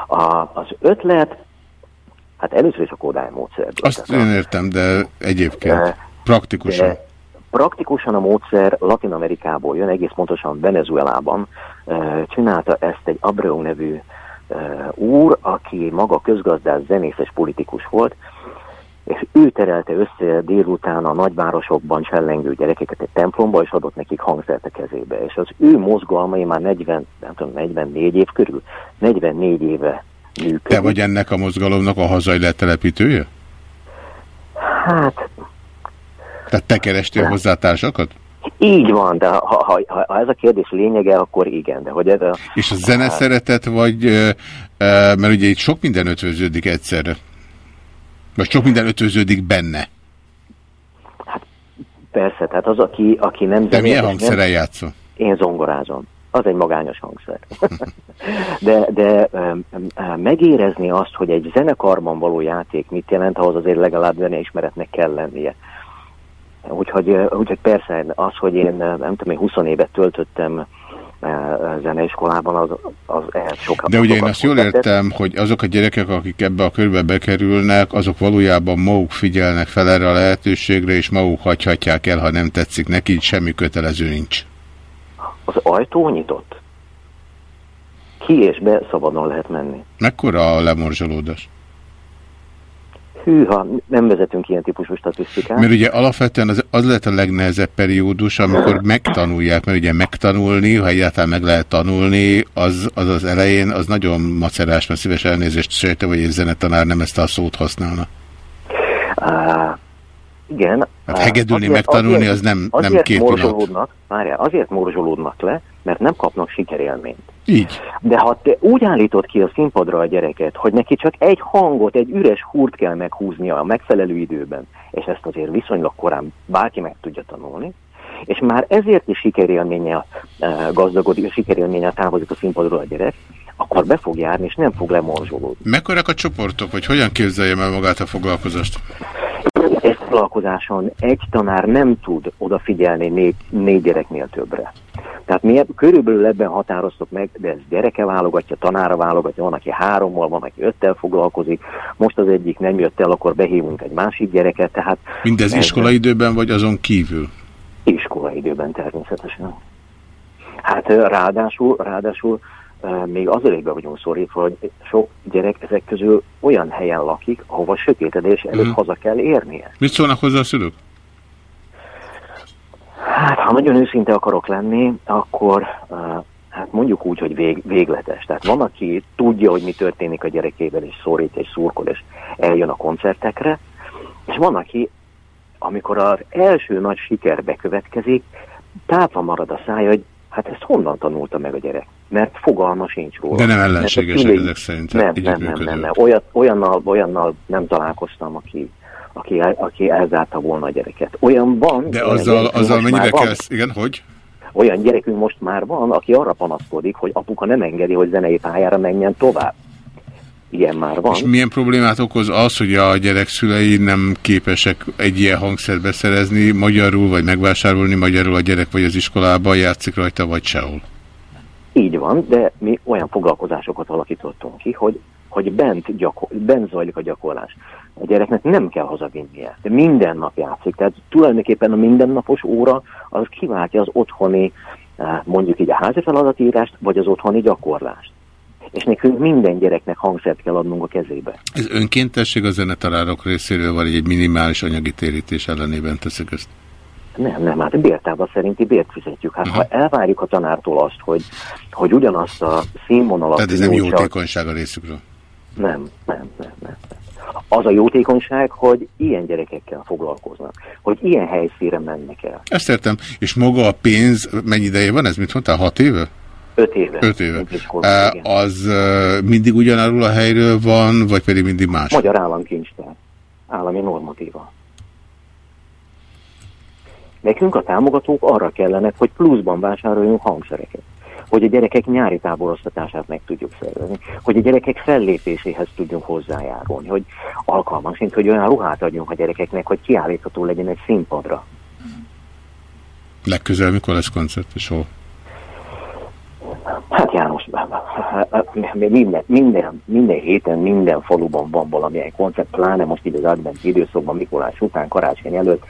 A, az ötlet, hát először is a Kodály módszer. Azt én értem, de egyébként praktikusan. De praktikusan a módszer Latin Amerikából jön, egész pontosan Venezuelában. Csinálta ezt egy Abreu nevű úr, aki maga közgazdász, zenészes politikus volt, és ő terelte össze délután a nagyvárosokban csellengő gyerekeket egy templomba, és adott nekik hangszert a kezébe. És az ő mozgalmai már 40, nem tudom, 44 év körül, 44 éve működik. Te vagy ennek a mozgalomnak a hazai letelepítője? Hát, Tehát te kerestél hozzá társakat? így van, de ha, ha, ha, ez a kérdés lényege, akkor igen. De hogy ez a, És a zene szeretet vagy, mert ugye itt sok minden ötvöződik egyszerre. Vagy sok minden ötvöződik benne. Persze, tehát az, aki, aki nem... Te milyen hangszeren játszol? Én zongorázom. Az egy magányos hangszer. de de megérezni azt, hogy egy zenekarban való játék mit jelent, ahhoz azért legalább zeneismeretnek kell lennie. Úgyhogy, úgyhogy persze az, hogy én nem tudom, én 20 évet töltöttem zeneiskolában, az, az ehhez sokat. De ugye én azt jól értem, hogy azok a gyerekek, akik ebbe a körbe bekerülnek, azok valójában maguk figyelnek fel erre a lehetőségre, és maguk hagyhatják el, ha nem tetszik neki, semmi kötelező nincs. Az ajtó nyitott. Ki és be szabadon lehet menni. Mekkora a lemorzsolódás? Hűha, nem vezetünk ilyen típusú statisztikát. Mert ugye alapvetően az, az lehet a legnehezebb periódus, amikor megtanulják, mert ugye megtanulni, ha egyáltalán meg lehet tanulni, az az, az elején az nagyon macerás, mert szíves elnézést sejtem, hogy egy zenetanár nem ezt a szót használna. Á, igen. Hát hegedülni, azért- megtanulni, azért- az nem- nem azért két morzsolódnak, Várjál, azért morzsolódnak le, mert nem kapnak sikerélményt. Így. De ha te úgy állítod ki a színpadra a gyereket, hogy neki csak egy hangot, egy üres húrt kell meghúznia a megfelelő időben, és ezt azért viszonylag korán bárki meg tudja tanulni, és már ezért is sikerélménnyel eh, gazdagodik, sikerélménnyel távozik a színpadról a gyerek, akkor be fog járni, és nem fog lemorzsolódni. Mekkorák a csoportok, vagy hogyan képzeljem el magát a foglalkozást? Foglalkozáson egy tanár nem tud odafigyelni négy, négy gyereknél többre. Tehát mi körülbelül ebben határoztok meg, de ez gyereke válogatja, tanára válogatja, van, aki hárommal, van, aki öttel foglalkozik, most az egyik nem jött el, akkor behívunk egy másik gyereket, tehát Mindez ez iskolaidőben, vagy azon kívül? iskolaidőben természetesen. Hát ráadásul, ráadásul még azért be vagyunk szorítva, hogy sok gyerek ezek közül olyan helyen lakik, ahova sötétedés előtt Mhm. haza kell érnie. Mit szólnak hozzá a szülők? Hát, ha nagyon őszinte akarok lenni, akkor uh, hát mondjuk úgy, hogy vég, végletes. Tehát van, aki tudja, hogy mi történik a gyerekével, és szorít, és szurkol, és eljön a koncertekre, és van, aki, amikor az első nagy siker bekövetkezik, tátva marad a szája, hogy hát ezt honnan tanulta meg a gyerek? Mert fogalma sincs róla. De nem ellenségesek szülei- ezek szerint, Nem, nem, nem, együttműködőek. nem, nem. Olyat, olyannal, olyannal nem találkoztam, aki, aki, aki elzárta volna a gyereket. Olyan van. De azzal, azzal van. kell... Igen, hogy? Olyan gyerekünk most már van, aki arra panaszkodik, hogy apuka nem engedi, hogy zenei pályára menjen tovább. Ilyen már van. És milyen problémát okoz az, hogy a gyerek szülei nem képesek egy ilyen hangszert beszerezni magyarul, vagy megvásárolni magyarul a gyerek vagy az iskolában játszik rajta, vagy sehol? Így van, de mi olyan foglalkozásokat alakítottunk ki, hogy, hogy bent, gyakor, bent zajlik a gyakorlás. A gyereknek nem kell hazavinnie, de minden nap játszik. Tehát tulajdonképpen a mindennapos óra az kiváltja az otthoni, eh, mondjuk így a házi feladatírást, vagy az otthoni gyakorlást. És nekünk minden gyereknek hangszert kell adnunk a kezébe. Ez önkéntesség a zenetanárok részéről, vagy egy minimális anyagi térítés ellenében teszik ezt? Nem, nem, hát bértába szerinti bért fizetjük. Hát ha elvárjuk a tanártól azt, hogy, hogy ugyanazt a színvonalat Tehát ez nem jótékonyság a részükről. Nem, nem, nem, nem. Az a jótékonyság, hogy ilyen gyerekekkel foglalkoznak, hogy ilyen helyszíre mennek el. Ezt értem. És maga a pénz, mennyi ideje van ez? Mit mondtál? Hat éve? Öt éve. Öt éve. Igen. az mindig ugyanarról a helyről van, vagy pedig mindig más? Magyar államkincstár. Állami normatíva. Nekünk a támogatók arra kellenek, hogy pluszban vásároljunk hangszereket. Hogy a gyerekek nyári táboroztatását meg tudjuk szervezni. Hogy a gyerekek fellépéséhez tudjunk hozzájárulni. Hogy alkalmanként, hogy olyan ruhát adjunk a gyerekeknek, hogy kiállítható legyen egy színpadra. Legközelebb mikor lesz koncert, és hol? Hát János, minden, minden, minden héten, minden faluban van valamilyen koncert, pláne most így az advent időszakban, Mikulás után, karácsony előtt,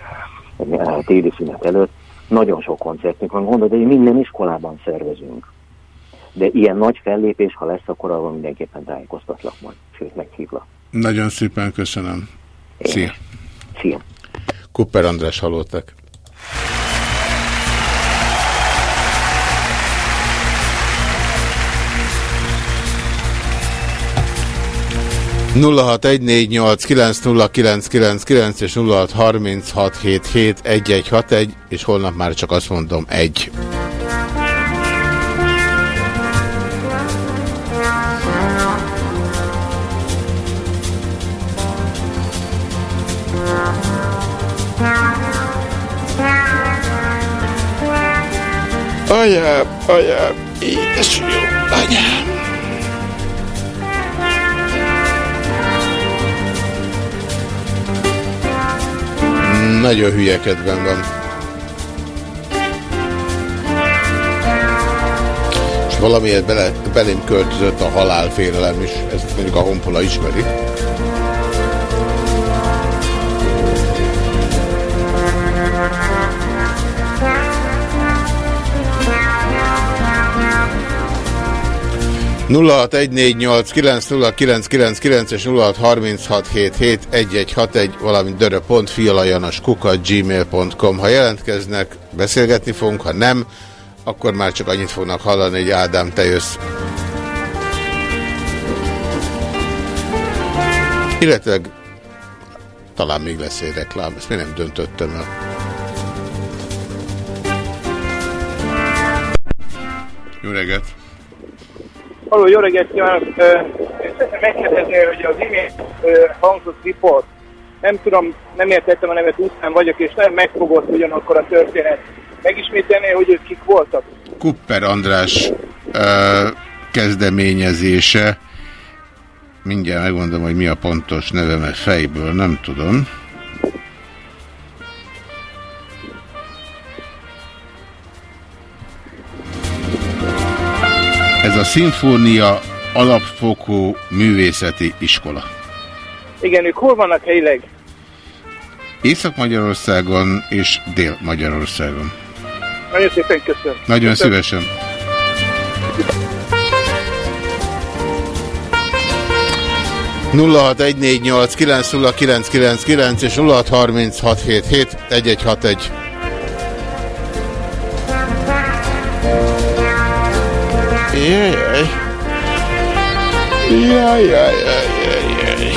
téli szünet előtt, nagyon sok koncertünk van, gondolod, hogy minden iskolában szervezünk. De ilyen nagy fellépés, ha lesz, akkor arról mindenképpen tájékoztatlak majd, sőt meghívlak. Nagyon szépen köszönöm. Szia! cím. Kupper András hallottak. 0614890999 és 0636771161 és holnap már csak azt mondom egy. Anyám, anyám, édes jó, anyám. Nagyon hülye kedvem van. És valamiért bele, belém költözött a halálfélelem is, ezt mondjuk a honpola ismeri. 0614890999 és 0636771161, valamint dörö.fialajanaskuka.gmail.com. Ha jelentkeznek, beszélgetni fogunk, ha nem, akkor már csak annyit fognak hallani, hogy Ádám, te jössz. Illetve talán még lesz egy reklám, ezt még nem döntöttem el. Jó reggelt! Halló, jó reggelt kívánok! Megkérdezni, hogy az imént hangzott riport, nem tudom, nem értettem a nevet, után vagyok, és nem megfogott ugyanakkor a történet. Megismételné, hogy ők kik voltak? Kupper András ö, kezdeményezése. Mindjárt megmondom, hogy mi a pontos neve, mert fejből nem tudom. Ez a Szimfónia Alapfokú Művészeti Iskola. Igen, ők hol vannak helyileg? Észak-Magyarországon és Dél-Magyarországon. Nagyon szépen köszönöm. Nagyon köszönöm. szívesen. Köszönöm. 0614890999 és 0636771161. Jaj, jaj. Jaj, jaj, jaj, jaj.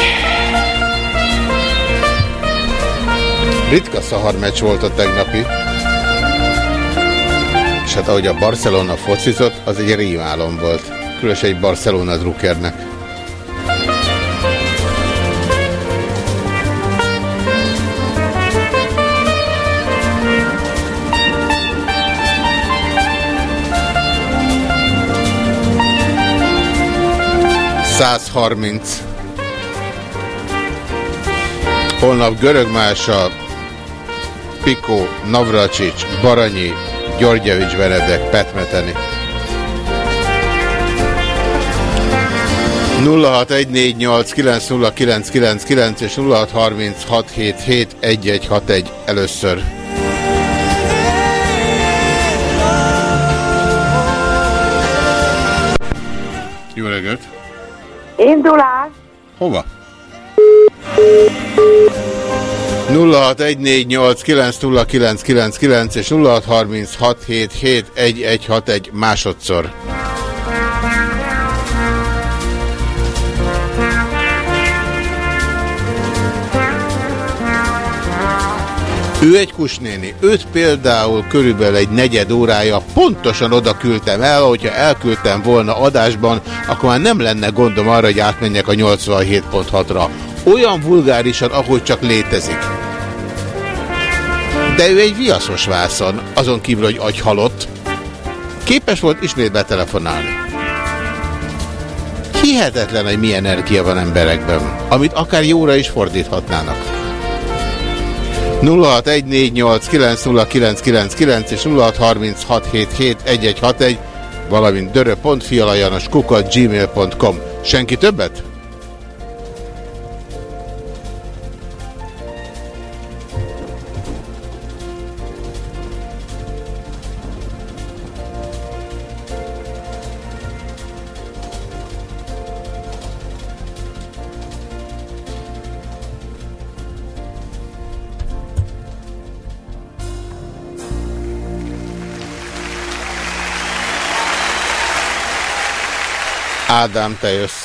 Ritka szaharmeccs volt a tegnapi. És hát ahogy a Barcelona focizott, az egy rémálom volt. Különösen egy Barcelona drukkernek. 130. Holnap Görög Görögmása, Pikó, Navracsics, Baranyi, Györgyevics Benedek, Petmeteni. 0614890999 és 0636771161 először. Jó reggelt! Indulás. Hova? 0614890999 és 0636771161 másodszor. Ő egy kusnéni. Őt például körülbelül egy negyed órája pontosan oda küldtem el, hogyha elküldtem volna adásban, akkor már nem lenne gondom arra, hogy átmenjek a 87.6-ra. Olyan vulgárisan, ahogy csak létezik. De ő egy viaszos vászon, azon kívül, hogy agyhalott. Képes volt ismét betelefonálni. Hihetetlen, hogy milyen energia van emberekben, amit akár jóra is fordíthatnának. 0614890999 és 0636771161, valamint dörö.fialajanos kukat gmail.com. Senki többet? ēdām tajos